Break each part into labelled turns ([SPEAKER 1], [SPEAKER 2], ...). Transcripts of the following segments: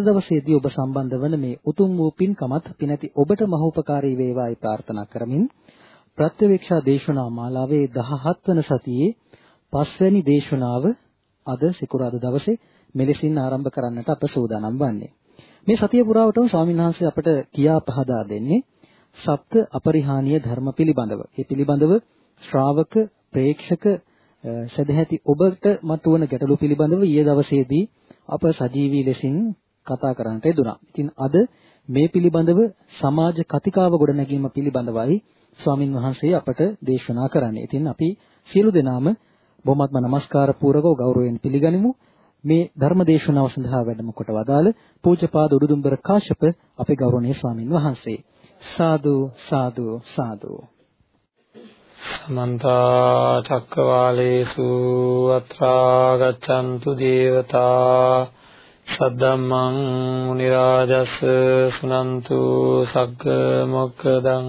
[SPEAKER 1] අද දවසේදී ඔබ සම්බන්ධ වන මේ උතුම් වූ පින්කමත් පිනැති ඔබට මහෝපකාරී වේවායි ප්‍රාර්ථනා කරමින් ප්‍රත්‍යවේක්ෂා දේශනා මාලාවේ 17 වන සතියේ පස්වැනි දේශනාව අද සිකුරාදා දවසේ මෙලෙසින් ආරම්භ කරන්නට අප සූදානම් වන්නේ. මේ සතිය පුරාවටම ස්වාමීන් වහන්සේ අපට කියා පහදා දෙන්නේ සප්ත අපරිහානීය ධර්ම පිළිබඳව. ඒ පිළිබඳව ශ්‍රාවක ප්‍රේක්ෂක සදැහැති ඔබට මතුවන ගැටලු පිළිබඳව ඊයේ දවසේදී අප සජීවී ලෙසින් කතා කරන්නට යෙදුණා. ඉතින් අද මේ පිළිබඳව සමාජ කතිකාව ගොඩනැගීම පිළිබඳවයි ස්වාමින් වහන්සේ අපට දේශනා කරන්නේ. ඉතින් අපි සියලු දෙනාම බොහොමත්ම নমස්කාර පූරකව ගෞරවයෙන් පිළිගනිමු. මේ ධර්ම දේශනාව සඳහා වැඩම කොට වදාළ පූජ්‍යපාද උඩුදුම්බර කාශ්‍යප අපේ ගෞරවනීය ස්වාමින් වහන්සේ. සාදු සාදු සාදු
[SPEAKER 2] සමන්ත චක්කවාලේසු අත්‍රා ගච්ඡන්තු දේවතා සද්දම්මං මුනි රාජස් සුනන්තු සග්ග මොක්කදං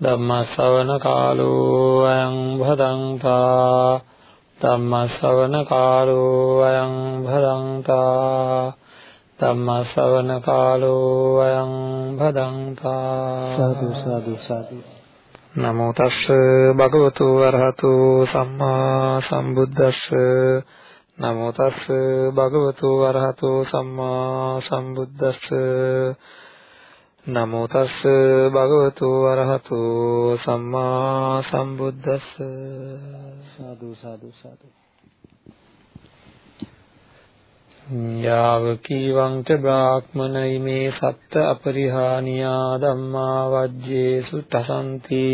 [SPEAKER 2] ධම්ම ශ්‍රවණ කාලෝ අයං භදංතා ධම්ම ශ්‍රවණ කාලෝ අයං භදංතා ධම්ම ශ්‍රවණ කාලෝ අයං භදංතා
[SPEAKER 1] සාදු සාදු සාදු.
[SPEAKER 2] නමෝ තස්ස භගවතු වරහතු සම්මා සම්බුද්දස්ස නමෝ තස්ස භගවතු වරහතු සම්මා සම්බුද්දස්ස. නමෝ තස්ස භගවතු වරහතු සම්මා සම්බුද්දස්ස.
[SPEAKER 1] සාදු සාදු සාදු.
[SPEAKER 2] යාව කීවං ච බ්‍රාහ්මන ඉමේ සත්ත අපරිහානියා ධම්මා වජ්ජේසු තසන්ති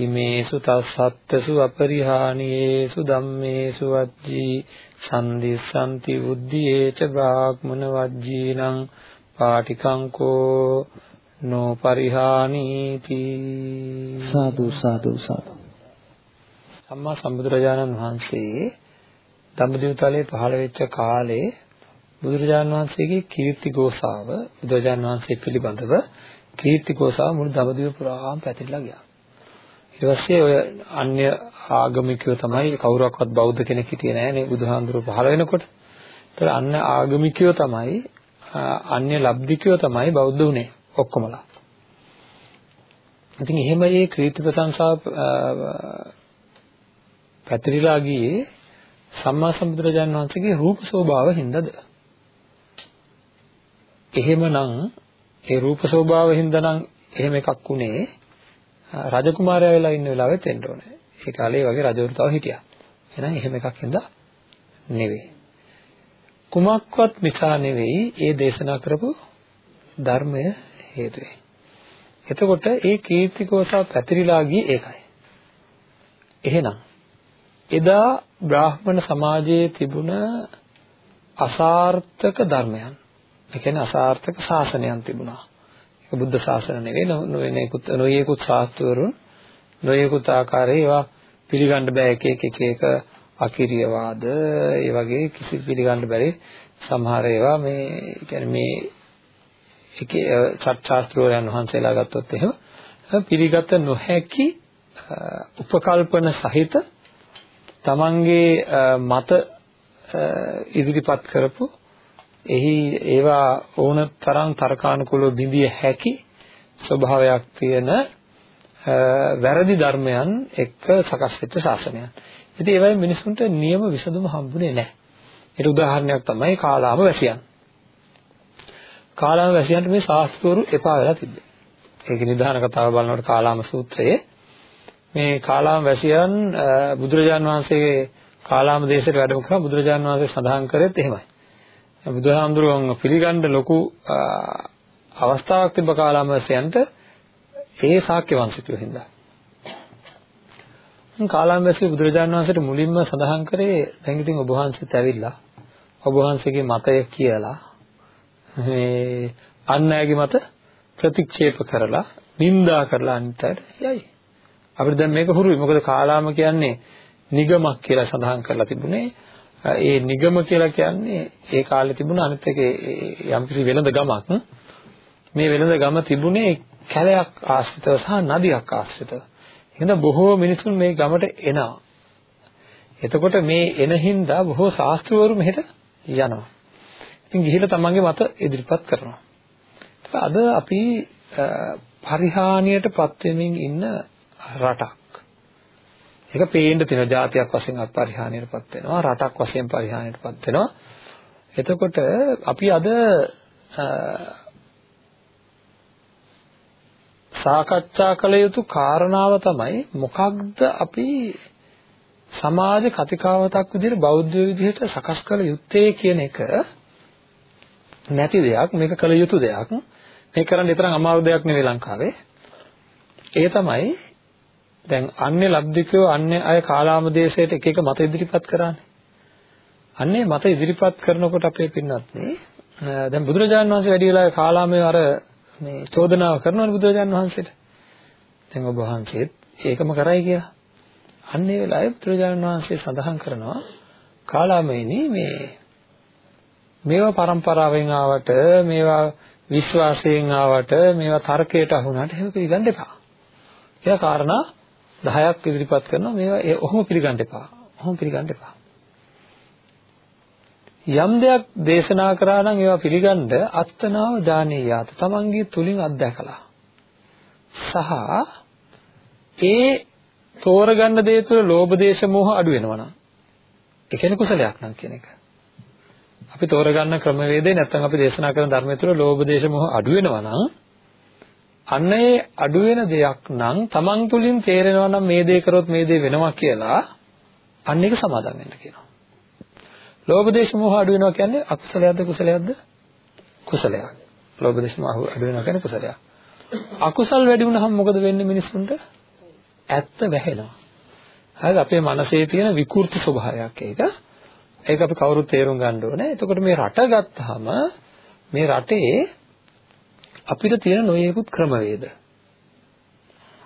[SPEAKER 2] ඉමේසු තස්සත්තසු අපරිහානියේසු ධම්මේසු වජ්ජී සම්දිස්සanti බුද්ධියේච බ්‍රාහ්මන වජ්ජීනං පාටිකංකෝ නෝ පරිහානීති
[SPEAKER 1] සාදු සාදු සාදු
[SPEAKER 2] සම්මා සම්බුදුරජාණන් වහන්සේ දඹදිව තලයේ පහළ වෙච්ච කාලේ බුදුරජාණන් වහන්සේගේ කීර්ති ගෝසාව බුදුරජාණන් වහන්සේ පිළිබඳව කීර්ති ගෝසාව මුළු දඹදිව පුරාම පැතිරලා ගියා. ඊට පස්සේ ඔය අන්‍ය ආගමිකයෝ තමයි කවුරක්වත් බෞද්ධ කෙනෙක් හිටියේ නැහැ නේ බුදුහාඳුර පහළ වෙනකොට. ඒතර අන්‍ය ආගමිකයෝ තමයි අන්‍ය ලබ්ධිකයෝ තමයි බෞද්ධ උනේ ඔක්කොමලා. ඉතින් එහෙම මේ කීර්ති ප්‍රශංසාව පැතිරිලා ගියේ සම්මා සම්බුදුරජාණන් වහන්සේගේ රූප ස්වභාව හින්දාද? එහෙමනම් ඒ රූප ස්වභාව හින්දානම් එහෙම එකක් උනේ රජකුමාරයා වෙලා ඉන්න වෙලාවෙත් වෙන්න ඕනේ. ඒ කාලේ වගේ රජවරු තව හිටියා. එහෙනම් එහෙම එකක් හින්දා නෙවෙයි. කුමක්වත් නිසා නෙවෙයි ඒ දේශනා කරපු ධර්මය හේතුවෙන්. එතකොට ඒ කීර්තිකෝසා පැතිරිලා ගියේ ඒකයි. එහෙනම් එදා බ්‍රාහ්මණ සමාජයේ තිබුණ අසාර්ථක ධර්මයන් ඒ කියන්නේ අසාර්ථක ශාසනයන් තිබුණා. ඒක බුද්ධ ශාසන නෙවෙයි නොයෙකුත් නොයෙකුත් ශාස්ත්‍රවරුන් නොයෙකුත් ආකාරයේ ඒවා පිළිගන්න බෑ එක එක එක එක අකිරියවාද. ඒ වගේ කිසි පිළිගන්න බැරි සමහර ඒවා මේ කියන්නේ මේ එකේ සත්‍යාස්ත්‍රෝයන් වහන්සේලා ගත්තොත් එහෙම පිළිගත නොහැකි උපකල්පන සහිත තමන්ගේ මත ඉදිරිපත් කරපු එහි ඒවා ඕන තරම් තර්කානුකූලව බිඳිය හැකි ස්වභාවයක් තියෙන වැරදි ධර්මයන් එක්ක සකස් වෙච්ච ශාසනයන්. ඉතින් ඒවයි මිනිසුන්ට නියම විසඳුම හම්බුනේ නැහැ. ඒට උදාහරණයක් තමයි කාලාම වැසියන්. කාලාම වැසියන්ට මේ ශාස්ත්‍රවරු එපා වෙලා තිබ්බේ. ඒක නිදාන කතාව බලනකොට කාලාම සූත්‍රයේ මේ කාලාම වැසියන් බුදුරජාන් වහන්සේගේ කාලාම දේශයට වැඩම කරා බුදුරජාන් වහන්සේ සඳහන් කරෙත් එහෙමයි. බුදුහාමුදුරුවන් පිළිගන්න ලොකු අවස්ථාවක් තිබ්බ කාලාම වැසියන්ට ඒ ශාක්‍ය වංශිකයෝ හින්දා. කාලාම්බැසි බුදුරජාණන් වහන්සේට මුලින්ම සඳහන් කරේ දැන් ඉතින් ඔබ වහන්සේත් ඇවිල්ලා ඔබ වහන්සේගේ මතය කියලා මේ අන් අයගේ මත ප්‍රතික්ෂේප කරලා නිඳා කරලා අනිත්යට යයි. අපිට දැන් මේක හුරුයි. මොකද කාලාම කියන්නේ නිගමක් කියලා සඳහන් කරලා තිබුණේ. ඒ නිගම කියලා කියන්නේ ඒ කාලේ තිබුණ අනිත් එක යම්කිසි වෙළඳ ගමක්. මේ වෙළඳ ගම තිබුණේ කැලයක් ආශ්‍රිතව සහ නදියක් ආශ්‍රිතව. එහෙනම් බොහෝ මිනිසුන් මේ ගමට එනවා. එතකොට මේ එන හින්දා බොහෝ ශාස්ත්‍රවරු මෙහෙට යනවා. ඉතින් ගිහිල්ලා තමන්ගේ මත ඉදිරිපත් කරනවා. අද අපි පරිහානියටපත් වෙමින් ඉන්න රටක්. ඒක පේන්න තියෙන જાතියක් වශයෙන් පරිහානියටපත් වෙනවා රටක් වශයෙන් පරිහානියටපත් වෙනවා. එතකොට අපි අද සාකච්ඡා කළ යුතු කාරණාව තමයි මොකක්ද අපි සමාජ කතිකාවතක් විදිහට බෞද්ධ විදිහට සකස් කළ යුත්තේ කියන එක නැති දෙයක් මේක කළ යුතු දෙයක් මේක කරන්න තරම් අමාරු දෙයක් නෙවෙයි ලංකාවේ ඒ තමයි දැන් අන්‍ය ලබ්ධිකයෝ අන්‍ය අය කාලාම දේශයට එක එක මත ඉදිරිපත් කරන්නේ අන්නේ මත ඉදිරිපත් කරනකොට අපේ පින්නත් නේ දැන් බුදුරජාණන් වහන්සේ වැඩි වෙලා කාලාමයේ අර මේ චෝදනාව කරනවනේ බුදුරජාණන් වහන්සේට. දැන් ඔබ වහන්සේත් ඒකම කරයි කියලා. අන්න ඒ වෙලාවේ බුදුරජාණන් වහන්සේ සඳහන් කරනවා කාලාමයේනි මේ මේවා પરම්පරාවෙන් ආවට මේවා විශ්වාසයෙන් ආවට මේවා තර්කයට අහුණාට එහෙම පිළිගන්න එපා. කියලා කාරණා 10ක් ඉදිරිපත් කරනවා මේවා ඔහොම පිළිගන්න එපා. ඔහොම පිළිගන්න එපා. යම් දෙයක් දේශනා කරා නම් ඒවා පිළිගන්න අත්තනාව දානීයාත තමන්ගේ තුලින් අත්දැකලා සහ ඒ තෝරගන්න දේ තුළ ලෝභ දේශ මොහ අඩු වෙනවා නම් ඒ කියන්නේ කුසලයක් නම් කියන එක. අපි තෝරගන්න ක්‍රමවේදේ නැත්නම් අපි දේශනා කරන ධර්මය තුළ ලෝභ දේශ මොහ අඩු වෙනවා නම් අන්න ඒ අඩු වෙන දෙයක් නම් තමන් තුලින් තේරෙනවා නම් මේ දේ කරොත් මේ දේ වෙනවා කියලා අන්න ඒක සමාදම් වෙන්න කියනවා. ලෝභ දේශ මොහ අඩු වෙනවා කියන්නේ අකුසලයක්ද කුසලයක්ද? කුසලයක්. ලෝභ දේශ මොහ අඩු වෙනවා කියන්නේ කුසලයක්. අකුසල් වැඩි වුණාම මොකද වෙන්නේ මිනිස්සුන්ට? ඇත්ත වැහෙනවා. හරිද? අපේ මනසේ තියෙන විකෘති ස්වභාවයක් ඒක. ඒක අපි කවුරුත් තේරුම් ගන්න ඕනේ. එතකොට මේ රට ගත්තාම මේ රටේ අපිට තියෙන නොයෙකුත් ක්‍රමවේද.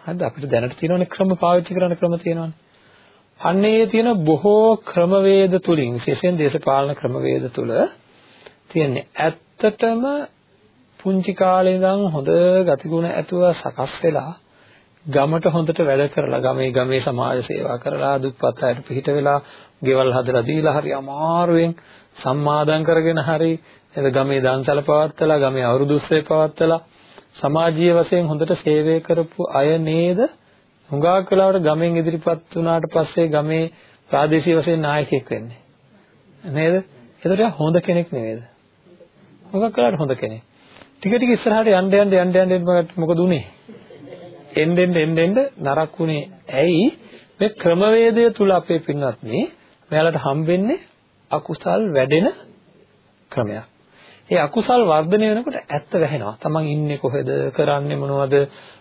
[SPEAKER 2] හරිද? අපිට දැනට තියෙනවනේ ක්‍රම පාවිච්චි කරන ක්‍රම තියෙනවනේ. අන්නේ තියෙන බොහෝ ක්‍රමවේද තුලින් විශේෂයෙන් දේශපාලන ක්‍රමවේද තුල තියෙන්නේ ඇත්තටම පුංචි කාලේ ඉඳන් හොඳ ගතිගුණ ඇතුව සකස් වෙලා ගමට හොඳට වැඩ කරලා ගමේ ගමේ සමාජ සේවා කරලා දුප්පත් අයට පිහිට වෙලා ගෙවල් හදලා දීලා හරි අමාරුවෙන් සම්මාදම් කරගෙන හරි එද ගමේ දන්සල පවත්තලා ගමේ අවුරුදු උත්සවය පවත්තලා සමාජීය වශයෙන් හොඳට සේවය කරපු අය නේද හුඟක් වෙලාවට ගමෙන් ඉදිරිපත් වුණාට පස්සේ ගමේ ප්‍රාදේශීය වශයෙන් නායකයෙක් වෙන්නේ. නේද? ඒතර හොඳ කෙනෙක් නෙවෙයිද? හුඟක් වෙලාවට හොඳ කෙනෙක්. ටික ටික ඉස්සරහට යන්න යන්න යන්න යන්න මොකද උනේ? එන්න එන්න එන්න එන්න නරක උනේ. ඇයි? මේ ක්‍රමවේදය තුල අපේ පින්වත් මේ මෙයාලට හම්බෙන්නේ අකුසල් වැඩෙන ක්‍රමයක්. ඒ අකුසල් වර්ධනය වෙනකොට ඇත්ත වැහෙනවා. Taman ඉන්නේ කොහෙද? කරන්නේ මොනවද?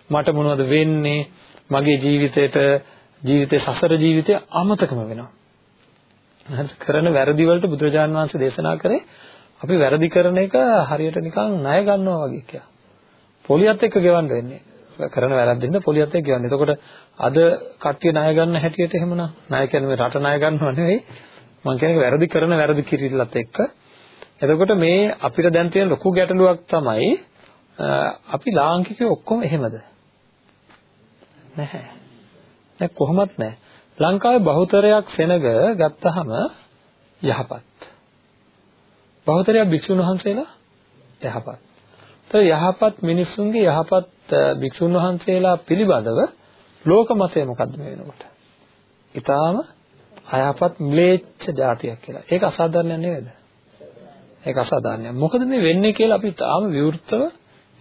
[SPEAKER 2] මට මොනවද වෙන්නේ? මගේ ජීවිතේට ජීවිතේ සසර ජීවිතය අමතකම වෙනවා. හරි කරන වැරදි වලට බුදුරජාන් වහන්සේ දේශනා කරේ අපි වැරදි කරන එක හරියට නිකන් ණය ගන්නවා වගේ කියලා. පොලියත් එක්ක ගෙවන්න වෙන්නේ. කරන වැරද්දින්ද පොලියත් එක්ක ගෙවන්නේ. එතකොට අද කට්ටිය ණය ගන්න හැටියට එහෙමනම් ණය කියන්නේ මේ රට ණය ගන්නව නෙවෙයි. මම කියන්නේ වැරදි කරන වැරදි කිරිල්ලත් එක්ක. එතකොට මේ අපිට දැන් තියෙන ලොකු ගැටලුවක් තමයි අපි ලාංකිකයෝ ඔක්කොම එහෙමද? නැහැ. දැන් කොහොමත් නැහැ. ලංකාවේ බහුතරයක් සෙනග ගත්තාම යහපත්. බහුතරයක් භික්ෂුන් වහන්සේලා යහපත්. ඒතර යහපත් මිනිසුන්ගේ යහපත් භික්ෂුන් වහන්සේලා පිළිබඳව ලෝක මතය මොකද්ද මේ වෙනකොට? ඊටාම අයහපත් ම්ලේච්ඡ જાතියක් කියලා. ඒක අසාධාරණයක් නෙවෙයිද? ඒක අසාධාරණයක්. මොකද මේ වෙන්නේ කියලා අපි තාම විවෘතව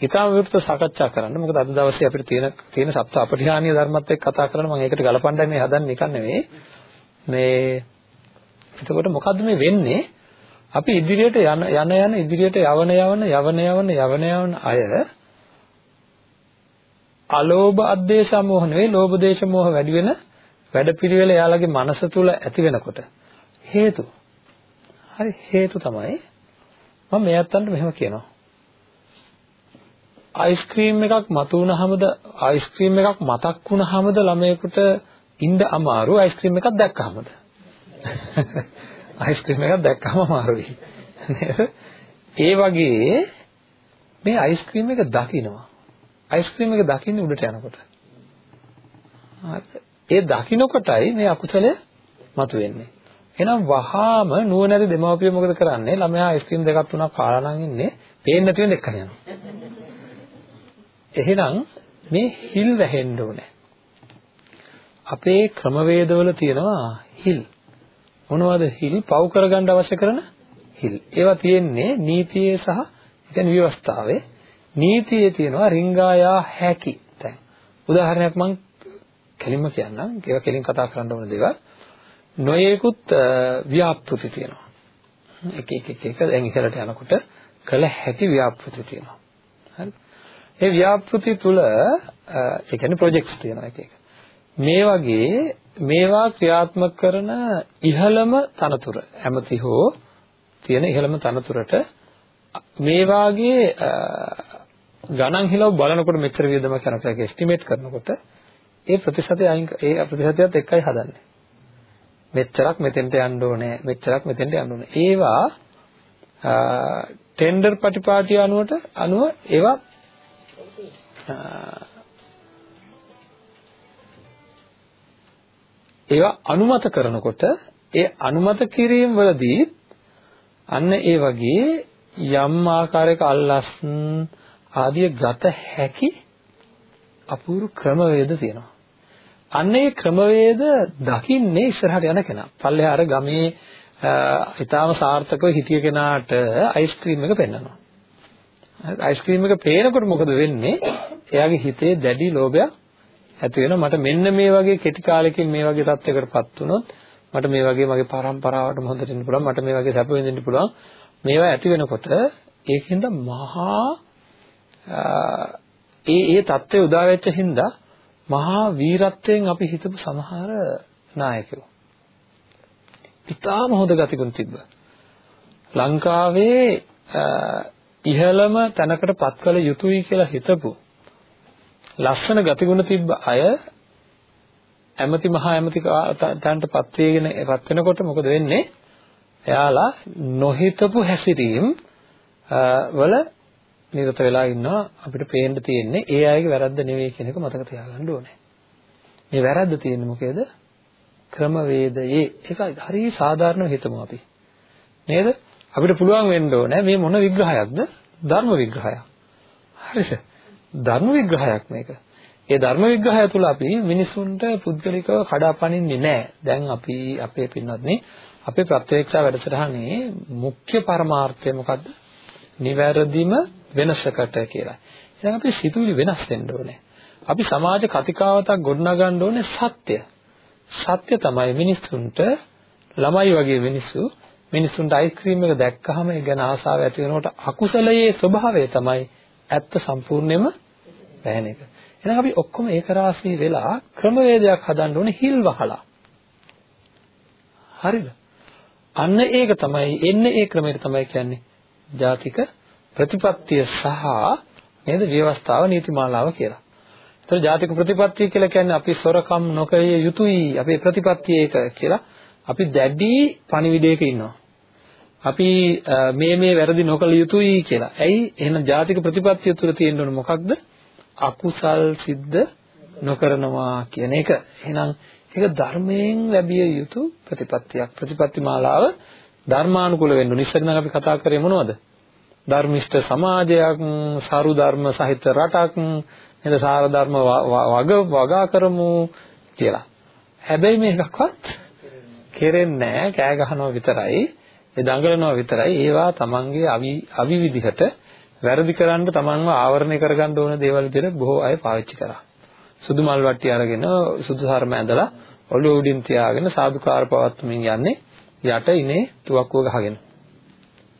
[SPEAKER 2] ඊටම විවෘත සාකච්ඡා කරන්න. මොකද අද දවසේ අපිට තියෙන තියෙන සප්ත අපරිහානීය ධර්මත් එක්ක කතා කරන්න මම ඒකට ගලපන්නයි මේ හදන්නේ නිකන් නෙවෙයි. මේ එතකොට මොකද්ද මේ වෙන්නේ? අපි ඉදිරියට යන යන යන ඉදිරියට යවන යවන යවන යවන යවන යවන අය අලෝභ අද්දේශ මොහ නෙවෙයි ලෝභ දේශ මොහ වැඩි වෙන වැඩපිළිවෙල එයාලගේ මනස තුල ඇති වෙනකොට හේතු හරි හේතු තමයි මම මේ අත්තන්ට මෙහෙම කියනවා. අයිස්ක්‍රීම් එකක් මතු වුණාමද අයිස්ක්‍රීම් එකක් මතක් වුණාමද ළමයෙකුට ඉන්න අමාරු අයිස්ක්‍රීම් එකක් දැක්කහමද? අයිස්ක්‍රීම් එකක් දැක්කම අමාරුයි. ඒ වගේ මේ අයිස්ක්‍රීම් එක දකින්නවා අයිස්ක්‍රීම් එක දකින්නේ උඩට යනකොට. ඒ දකින්නකොටයි මේ අකුසලය මතුවෙන්නේ. එහෙනම් වහාම නුවණැති දෙමව්පියෝ මොකද කරන්නේ? ළමයා අයිස්ක්‍රීම් දෙකක් තුනක් කාලා නම් ඉන්නේ, පේන්නේ නැති වෙන එක්කන් යනවා. එහෙනම් මේ හිල් වැහෙන්න ඕනේ. අපේ ක්‍රමවේදවල තියෙනවා හිල්. මොනවද හිල්? පව් කරගන්න අවශ්‍ය කරන හිල්. ඒවා තියෙන්නේ නීතියේ සහ කියන්නේ ව්‍යවස්ථාවේ. නීතියේ තියෙනවා රිංගායා හැකි. දැන් උදාහරණයක් මම කෙලින්ම කියන්නම්. ඒවා කෙලින් කතා කරන්න ඕන දේවල්. නොයේකුත් ව්‍යාපෘති තියෙනවා. එක එක එක එක දැන් ඉහළට යනකොට කළ හැකි ව්‍යාපෘති තියෙනවා. හරිද? ඒ ව්‍යාපෘති තුල ඒ කියන්නේ ප්‍රොජෙක්ට්ස් තියෙනවා එක එක. මේ වගේ මේවා ක්‍රියාත්මක කරන ඉහළම තනතුර ඇමති හෝ තියෙන ඉහළම තනතුරට මේ වාගේ ගණන් හිලව බලනකොට මෙච්චර වියදමක් යනවා කියලා එස්ටිමේට් කරනකොට ඒ ප්‍රතිශතය අයින් ඒ ප්‍රතිශතයත් එක්කයි හදන්නේ. මෙච්චරක් මෙතෙන්ට යන්න ඕනේ මෙච්චරක් මෙතෙන්ට යන්න ඕනේ. ඒවා ටෙන්ඩර් පටිපාටි අනුවට අනුව ඒවා ඒවා අනුමත කරනකොට ඒ අනුමත කිරීම වලදී අන්න ඒ වගේ යම් ආකාරයක අල්ලස් ආදිය ගත හැකි අපූර්ව ක්‍රමවේද තියෙනවා. අන්න ඒ ක්‍රමවේද දකින්නේ ඉස්සරහට යන කෙනා. පල්ලෙහා අර ගමේ ඊටාම සාර්ථකව හිටිය කෙනාට අයිස්ක්‍රීම් එක පෙන්වනවා. අයිස්ක්‍රීම් එක පේනකොට මොකද වෙන්නේ? එයාගේ හිතේ දැඩි ලෝභයක් ඇති වෙනවා. මට මෙන්න මේ වගේ කෙටි කාලෙකින් මේ වගේ තත්යකටපත් වුණොත් මට මේ වගේ මගේ පරම්පරාවට හොඳට ඉන්න පුළුවන්. මට මේ වගේ සැප විඳින්න පුළුවන්. මේවා ඇති වෙනකොට ඒකින්ද මහා ඒ ඒ தත්ත්වය උදා වෙච්ච හින්දා මහා වීරත්වයෙන් අපි හිතපු සමහර නායකයෝ. ඉතාම හොඳ ගතිගුණ තිබ්බ. ලංකාවේ ඉහළම තැනකට පත් කළ යුතුයි කියලා හිතපු ලස්සන ගතිගුණ තිබ්බ අය ඇමති මහා ඇමති තැනට පත් වේගෙන පත් වෙනකොට මොකද වෙන්නේ? එයාලා නොහිතපු හැසිරීම් වල නිරත වෙලා ඉන්නවා අපිට පේන්න තියෙන්නේ ඒ අයගේ වැරද්ද නෙවෙයි කියන එක මතක තියාගන්න ඕනේ. මේ වැරද්ද තියෙන්නේ මොකේද? ක්‍රමවේදයේ ඒක හරිය සාධාරණව හිතමු අපි. නේද? අපිට පුළුවන් වෙන්න ඕනේ මේ මොන විග්‍රහයක්ද? ධර්ම විග්‍රහයක්. හරිද? ධර්ම විග්‍රහයක් මේක. ඒ ධර්ම විග්‍රහය තුළ අපි මිනිසුන්ට පුද්ගලිකව කඩාපනින්නේ නැහැ. දැන් අපි අපේ පින්වත්නි අපේ ප්‍රත්‍යක්ෂා වැඩසටහනේ මුඛ්‍ය පරමාර්ථය මොකද්ද? නිවැරදිම වෙනසකට කියලා. එහෙනම් අපි සිතුවිලි වෙනස් වෙන්න ඕනේ. අපි සමාජ කතිකාවතක් ගොඩනගන්න ඕනේ සත්‍ය. සත්‍ය තමයි මිනිස්සුන්ට ළමයි වගේ මිනිස්සු මිනිස්සුන්ට අයිස්ක්‍රීම් එක දැක්කහම ඒ ගැන ආසාව ඇති වෙනකොට අකුසලයේ ස්වභාවය තමයි ඇත්ත සම්පූර්ණයෙන්ම වැහෙන එක. එහෙනම් අපි ඔක්කොම ඒක රාශී වෙලා ක්‍රමවේදයක් හදන්න ඕනේ හිල් වහලා. හරිද? අන්න ඒක තමයි එන්නේ ඒ ක්‍රමයට තමයි කියන්නේ ජාතික ප්‍රතිපත්තිය සහ නේද ව්‍යවස්ථාව නීතිමාලාව කියලා. ඒතර ජාතික ප්‍රතිපත්තිය කියලා කියන්නේ අපි සොරකම් නොකළ යුතුයි අපේ ප්‍රතිපත්තිය ඒක කියලා අපි දැඩි පණිවිඩයක ඉන්නවා. අපි මේ මේ වැරදි නොකළ යුතුයි කියලා. ඇයි? එහෙනම් ජාතික ප්‍රතිපත්තිය තුළ තියෙන්න ඕන මොකක්ද? අකුසල් සිද්ධ නොකරනවා කියන එක. එහෙනම් ඒක ධර්මයෙන් ලැබිය යුතු ප්‍රතිපත්තියක්. ප්‍රතිපත්ති මාලාව ධර්මානුකූල වෙන්න ඕනේ. ඉස්සර නම් අපි කතා කරේ මොනවද? ධර්මිෂ්ඨ සමාජයක්, සාරු ධර්ම සහිත රටක්, නේද? සාර ධර්ම වග වගා කරමු කියලා. හැබැයි මේකක්වත් කෙරෙන්නේ නැහැ. කෑ ගහනවා විතරයි. ඒ දඟලනවා විතරයි. ඒවා තමන්ගේ අවි අවි විදිහට වැරදි කරන්න තමන්ව ආවරණය කරගන්න ඕන දේවල් විදිහට බොහෝ අය පාවිච්චි කරා. සුදු මල් වට්ටි අරගෙන සුදු සරම ඇඳලා ඔළුව උඩින් තියාගෙන සාදුකාර පවත්වමින් යන්නේ යට ඉනේ තුවක්කුව ගහගෙන.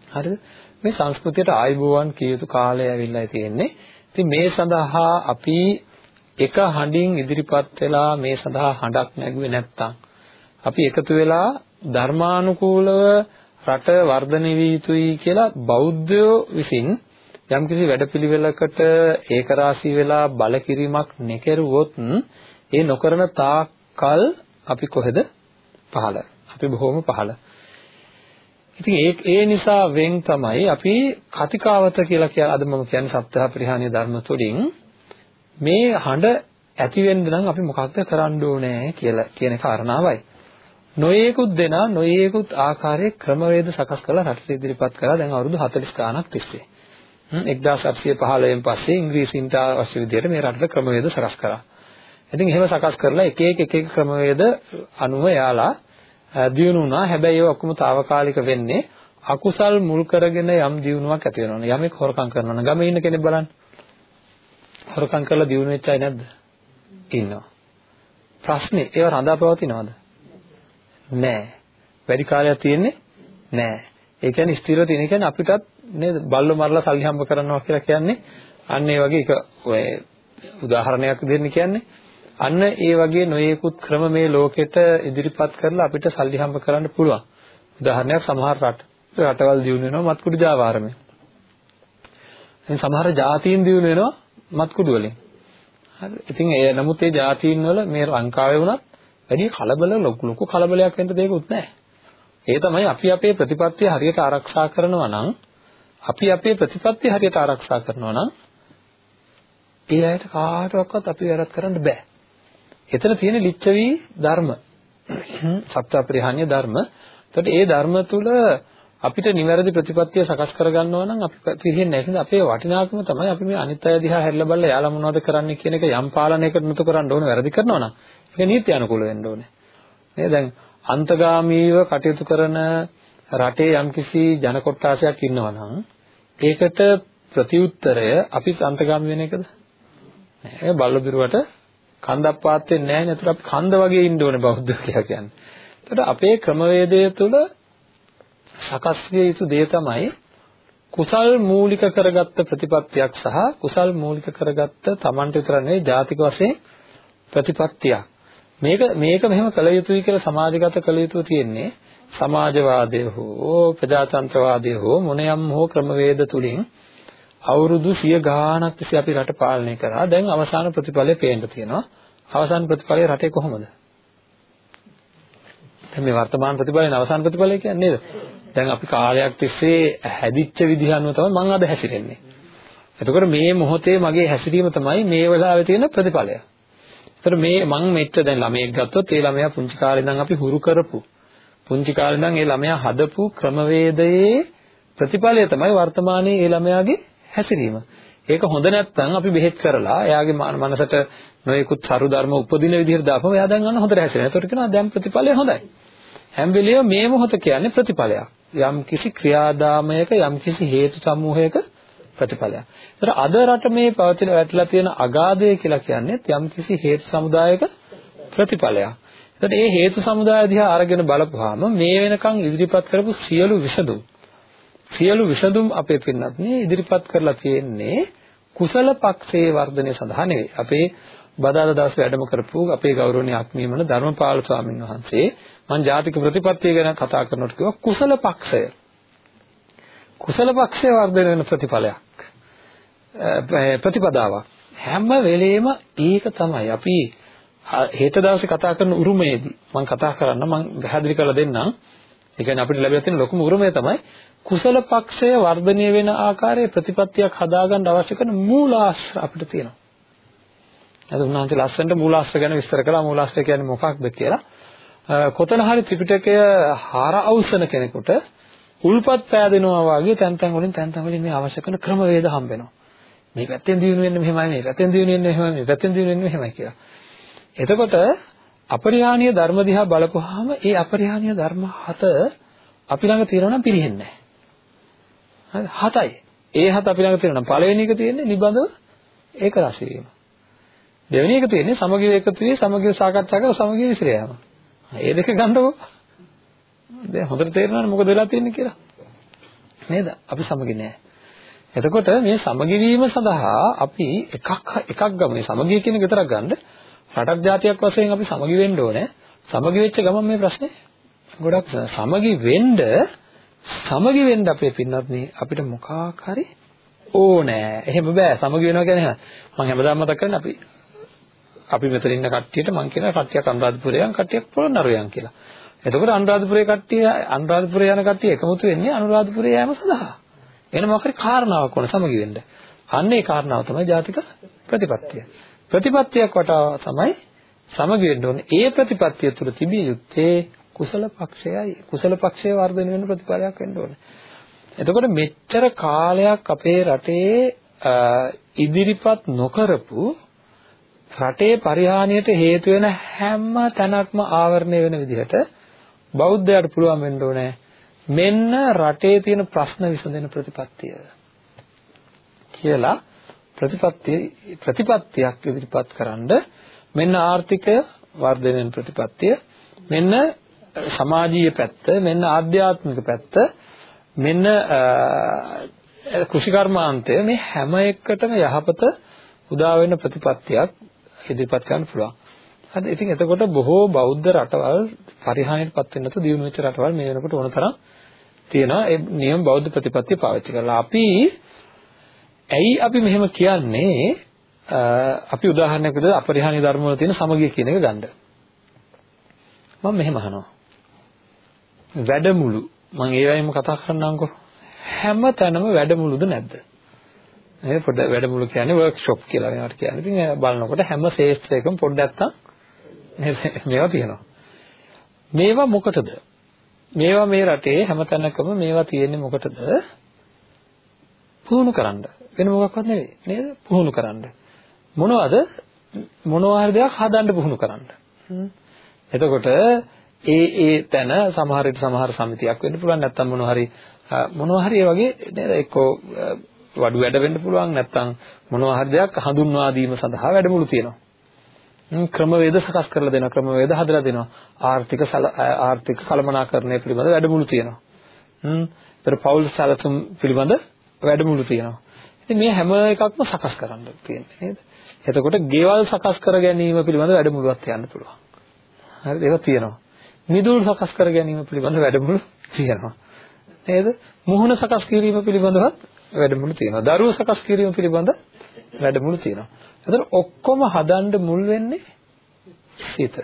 [SPEAKER 2] හරිද? මේ සංස්කෘතියට ආයිබෝවන් කිය යුතු කාලය ඇවිල්ලා තියෙන්නේ. ඉතින් මේ සඳහා අපි එක හඬින් ඉදිරිපත් වෙලා මේ සඳහා හඬක් නැගුවේ නැත්නම් අපි එකතු වෙලා ධර්මානුකූලව රට වර්ධනය විය යුතුයි කියලා බෞද්ධයෝ විසින් යම්කිසි වැඩපිළිවෙලකට ඒකරාශී වෙලා බල කිරීමක් නොකරුවොත් ඒ නොකරන තාක්කල් අපි කොහෙද පහළ අපි බොහොම පහළ ඉතින් ඒ ඒ නිසා වෙන් තමයි අපි කතිකාවත කියලා කියන අද මම කියන්නේ සප්තහ පරිහානිය ධර්ම තුලින් මේ හඬ ඇති වෙන්න නම් අපි මොකක්ද කරන්න ඕනේ කියලා කියන කාරණාවයි. නොයේකුත් දෙනා නොයේකුත් ආකාරයේ ක්‍රමවේද සකස් කරලා රටට ඉදිරිපත් කරලා දැන් අවුරුදු 40 ගාණක් තිස්සේ. 1815න් පස්සේ ඉංග්‍රීසීන්ට අවශ්‍ය විදිහට මේ රටට ක්‍රමවේද සකස් කරා. ඉතින් එහෙම සකස් කරලා එක එක එක එක ක්‍රමවේද අනුව යාලා දියුණු වුණා. හැබැයි ඒ ඔක්කොම తాවකාලික වෙන්නේ අකුසල් මුල් කරගෙන යම් දියුණුවක් ඇති වෙනවනේ. යමෙක් හොරකම් කරනවා නම් ගමේ ඉන්න කෙනෙක් බලන්න. හොරකම් කරලා දියුණු වෙච්ච අය නැද්ද? ඉන්නවා. ප්‍රශ්නේ ඒව රඳාපවතිනවද? නෑ. වැඩි කාලයක් තියෙන්නේ නෑ. ඒ කියන්නේ ස්ථිරව තියෙන කියන්නේ අපිටත් නේද බල්ලෝ මරලා සල්ලි හම්බ කරනවා කියලා කියන්නේ අන්න ඒ වගේ එක ඔය උදාහරණයක් දෙන්න කියන්නේ අන්න ඒ වගේ නොයේකුත් ක්‍රම මේ ලෝකෙට ඉදිරිපත් කරලා අපිට සල්ලි හම්බ කරන්න පුළුවන්. උදාහරණයක් සමහර රට රටවල් දියුණු වෙනවා මත්කුඩු ජාවාරමෙන්. දැන් සමහර ජාතීන් දියුණු වෙනවා මත්කුඩු වලින්. හරි. ඉතින් ඒ නමුත් ඒ ජාතීන් වල මේ ලංකාවේ වුණත් වැඩි කලබල ලොකු ලොකු කලබලයක් වෙන්න දෙයක්වත් නැහැ. ඒ තමයි අපි අපේ ප්‍රතිපත්තිය හරියට ආරක්ෂා කරනවා නම් අපි අපේ ප්‍රතිපත්තිය හරියට ආරක්ෂා කරනවා නම් ඒ අයට කාටවත් අපි වැරද්ද කරන්න බෑ. එතන තියෙන ලිච්ඡවි ධර්ම සත්‍යපරිහාන්‍ය ධර්ම. එතකොට ඒ ධර්ම තුල අපිට නිවැරදි ප්‍රතිපත්තිය සකස් කරගන්නවා නම් අපි පිළිහෙන්නේ නැහැ. අපේ වටිනාකම තමයි අපි මේ අනිත් අය දිහා හැරිලා බලලා යාලා මොනවද කරන්නේ කියන එක යම් පාලනයකට නතු කරන්න ඕනේ වැරදි කරනවා නම්. ඒක නීති අනුකූල වෙන්න ඕනේ. නේද? දැන් අන්තගාමීව කටයුතු කරන රටේ යම්කිසි ජන කොට්ටාසයක් ඉන්නවා නම් ඒකට ප්‍රතිඋත්තරය අපි අන්තගාමී වෙන එකද? නෑ. බල්ලබිරුවට කන්දක් පාත් වෙන්නේ නැහැ නේද? අපි කන්ද වගේ ඉන්න ඕනේ බෞද්ධ කියලා කියන්නේ. එතකොට අපේ ක්‍රමවේදය තුළ සකස් විය යුතු දේ තමයි කුසල් මූලික කරගත්ත ප්‍රතිපත්තියක් සහ කුසල් මූලික කරගත්ත Tamanට විතර නෙවෙයි ජාතික වශයෙන් ප්‍රතිපත්තියක්. මේක මේක මෙහෙම කළ යුතුයි කියලා සමාජගත කළ යුතු තියෙන්නේ සමාජවාදය හෝ ප්‍රජාතන්ත්‍රවාදය හෝ මොනියම් හෝ ක්‍රමවේද තුලින් අවුරුදු 100 ගාණක් තිස්සේ අපි රට පාලනය කරා. දැන් අවසාන ප්‍රතිඵලය පේන්න තියෙනවා. අවසාන ප්‍රතිඵලය රටේ කොහොමද? දැන් මේ වර්තමාන ප්‍රතිඵලයන අවසාන ප්‍රතිඵලය කියන්නේ නේද? දැන් අපි කාලයක් තිස්සේ හැදිච්ච විදිහ අනුව තමයි මම අද හැසිරෙන්නේ. එතකොට මේ මොහොතේ මගේ හැසිරීම තමයි මේ වෙලාවේ තියෙන ප්‍රතිඵලය. එතකොට මේ මම මෙච්ච දැන් ළමයෙක් ගත්තොත් ඒ ළමයා පුංචි කාලේ ඉඳන් අපි හුරු කරපු පුංචි කාලේ ඉඳන් ඒ ළමයා හදපු ක්‍රමවේදයේ ප්‍රතිඵලය තමයි වර්තමානයේ ඒ ළමයාගේ හැසිරීම. ඒක හොඳ නැත්නම් අපි බෙහෙත් කරලා එයාගේ මනසට නොයෙකුත් සරු ධර්ම උපදින විදිහට දාපම එයා දැන් ගන්න හොඳට හැසිරෙනවා. ඒකට කියනවා දැන් ප්‍රතිඵලය හොඳයි. හැම වෙලෙම මේ මොහොත කියන්නේ ප්‍රතිඵලයක්. යම් කිසි ක්‍රියාදාමයක යම් කිසි හේතු සමූහයක ප්‍රතිඵලයක්. ඒතර අද රට මේ පවතින වැටලා තියෙන අගාධය කියලා කියන්නේ යම් කිසි හේතු සමුදායක ප්‍රතිඵලයක්. ඒතර මේ හේතු සමුදාය දිහා අරගෙන බලපුවාම මේ වෙනකන් ඉදිරිපත් කරපු සියලු විසඳුම් සියලු විසඳුම් අපේ පින්නත් මේ ඉදිරිපත් කරලා තියෙන්නේ කුසල පක්ෂයේ වර්ධනය සඳහා නෙවෙයි. අපේ බදාදා දවස් වැඩම කරපු අපේ ගෞරවනීය අක්මීමන ධර්මපාල ස්වාමීන් වහන්සේ මම ජාතික ප්‍රතිපත්තිය ගැන කතා කරනකොට කිව්වා කුසල පක්ෂය. කුසල පක්ෂය වර්ධනය වෙන ප්‍රතිඵලයක්. ප්‍රතිපදාවක්. හැම වෙලේම ඒක තමයි අපි හෙට දවසේ කතා කරන උරුමයේදී මම කතා කරන්න මම පැහැදිලි කරලා දෙන්නම්. ඒ කියන්නේ අපිට ලැබෙන තියෙන ලොකුම උරුමය තමයි කුසල පක්ෂය වර්ධනය වෙන ආකාරයේ ප්‍රතිපත්තියක් හදාගන්න අවශ්‍ය කරන මූලාශ්‍ර අපිට තියෙනවා. අද උන්වහන්සේ ලස්සනට මූලාශ්‍ර ගැන විස්තර කළා මූලාශ්‍ර කියන්නේ මොකක්ද කියලා. කොතන හරි ත්‍රිපිටකය හාර අවසන කෙනෙකුට උල්පත් පෑදෙනවා වගේ තැන් තැන් වලින් තැන් තැන් වලින් මේ අවශ්‍ය කරන ක්‍රමවේද හම්බ වෙනවා. මේ පැත්තෙන් දිනු වෙන්නේ මෙහෙමයි මේ පැත්තෙන් දිනු වෙන්නේ මෙහෙමයි මේ පැත්තෙන් දිනු වෙන්නේ මෙහෙමයි කියලා. එතකොට අපරිහානීය ධර්ම දිහා බලපුවාම ඒ අපරිහානීය ධර්ම හත අපි ළඟ තියෙනවා නම් පිරෙන්නේ නැහැ. හරි හතයි. ඒ හත අපි ළඟ තියෙනවා නම් පළවෙනි එක තියෙන්නේ නිබඳව ඒක රාශී වීම. දෙවෙනි එක තියෙන්නේ සමගිය එකතු වී සමගිය සාකච්ඡා කරලා සමගිය විසිර යාම. මේ දෙක ගන්නකො. දැන් හොඳට තේරෙනවනේ මොකද වෙලා තියෙන්නේ කියලා. නේද? අපි සමගි නෑ. එතකොට මේ සමගි වීම සඳහා අපි එකක් එකක් ගමු. මේ සමගිය කියන එක විතරක් ගන්න. රටක් ජාතියක් වශයෙන් අපි සමගි වෙන්න ඕනේ. සමගි වෙච්ච ගමන් මේ ප්‍රශ්නේ ගොඩක් සමගි වෙන්න සමගි වෙන්න අපේ පින්නත් අපිට මොකක් හරි ඕනෑ. එහෙම බෑ. සමගි වෙනවා කියන්නේ මම හැමදාම මතක් කරන්නේ අපි අපි මෙතන ඉන්න කට්ටියට මම කියන කට්ටියක් අනුරාධපුරේ යන් කට්ටියක් පොළොන්නරුව යන් කියලා. එතකොට අනුරාධපුරේ කට්ටිය අනුරාධපුරේ යන කට්ටිය එකමුතු වෙන්නේ අනුරාධපුරේ යෑම සඳහා. එන මොකක් හරි කාරණාවක් ඕන සමගි වෙන්න. අන්න ඒ කාරණාව තමයි ජාතික ප්‍රතිපත්තිය. ප්‍රතිපත්තියක් වටා තමයි සමගි වෙන්න ඕනේ. ඒ ප්‍රතිපත්තිය තුළ තිබිය යුත්තේ කුසල පක්ෂයයි. කුසල පක්ෂයේ වර්ධනය වෙන ප්‍රතිඵලයක් වෙන්න ඕනේ. එතකොට මෙච්චර කාලයක් අපේ රටේ ඉදිරිපත් නොකරපු රටේ පරිහානියට හේතු වෙන හැම තැනක්ම ආවරණය වෙන විදිහට බෞද්ධයාට පුළුවන් වෙන්න ඕනේ මෙන්න රටේ තියෙන ප්‍රශ්න විසඳෙන ප්‍රතිපත්තිය කියලා ප්‍රතිපත්තිය ප්‍රතිපත්තියක් ඉදිරිපත් කරන්ඩ මෙන්න ආර්ථිකය වර්ධනය වෙන ප්‍රතිපත්තිය මෙන්න සමාජීය පැත්ත මෙන්න ආධ්‍යාත්මික පැත්ත මෙන්න කෘෂිකර්මාන්තය මේ හැම එකටම යහපත උදා වෙන ප්‍රතිපත්තියක් ඉදිරිපත් කරන්න පුළුවන්. හරි ඉතින් එතකොට බොහෝ බෞද්ධ රටවල් පරිහානියටපත් වෙන්න තු දියුණු වෙච්ච රටවල් මේ වෙනකොට ඕන තරම් තියෙනවා ඒ නියම බෞද්ධ ප්‍රතිපත්තිය පාවිච්චි කරලා අපි ඇයි අපි මෙහෙම කියන්නේ අපි උදාහරණයක් විදිහට අපරිහානීය ධර්ම වල තියෙන සමගිය කියන එක ගන්න. මම මෙහෙම අහනවා. වැඩමුළු මම ඒ වගේම කතා කරන්නම්කෝ. හැම තැනම වැඩමුළුද නැද්ද? නේද පොඩ්ඩ වැඩමුළු කියන්නේ වර්ක්ෂොප් කියලා මේවට කියන්නේ. ඉතින් බලනකොට හැම ශේෂ්ත්‍රයකම පොඩ්ඩක් නැත්තම් මේවා තියෙනවා. මේවා මොකටද? මේවා මේ රටේ හැම තැනකම මේවා තියෙන්නේ මොකටද? පුහුණු කරන්න. වෙන මොකක්වත් නෙවෙයි නේද? පුහුණු කරන්න. මොනවද? මොනවා හරි දෙයක් හදන්න පුහුණු කරන්න. එතකොට ඒ ඒ තැන සමහර විට සමහර සමිතියක් වෙන්න පුළුවන් නැත්නම් මොනවා හරි මොනවා හරි ඒ වගේ නේද එක්කෝ වඩු වැඩ වෙන්න පුළුවන් නැත්නම් මොනවා හරි දෙයක් හඳුන්වා දීම සඳහා වැඩමුළු තියෙනවා. ක්‍රමවේද සකස් කරලා දෙනවා ක්‍රමවේද හදලා දෙනවා ආර්ථික ආර්ථික කළමනාකරණය පිළිබඳ වැඩමුළු තියෙනවා. හ්ම්. ඒතර පෞල් සැලසුම් පිළිබඳ වැඩමුළු තියෙනවා. ඉතින් මේ හැම එකක්ම සකස් කරන්න තියෙන්නේ නේද? එතකොට ගෙවල් සකස් කර ගැනීම පිළිබඳ වැඩමුළුවක් තියන්න පුළුවන්. හරිද? ඒක තියෙනවා. මිදුල් සකස් කර ගැනීම පිළිබඳ වැඩමුළු තියෙනවා. නේද? මුහුණ සකස් කිරීම පිළිබඳවත් වැඩමුළු තියෙනවා. දරුවෝ සකස් කිරීම පිළිබඳ වැඩමුළු තියෙනවා. එතකොට ඔක්කොම හදන්න මුල් වෙන්නේ සිත.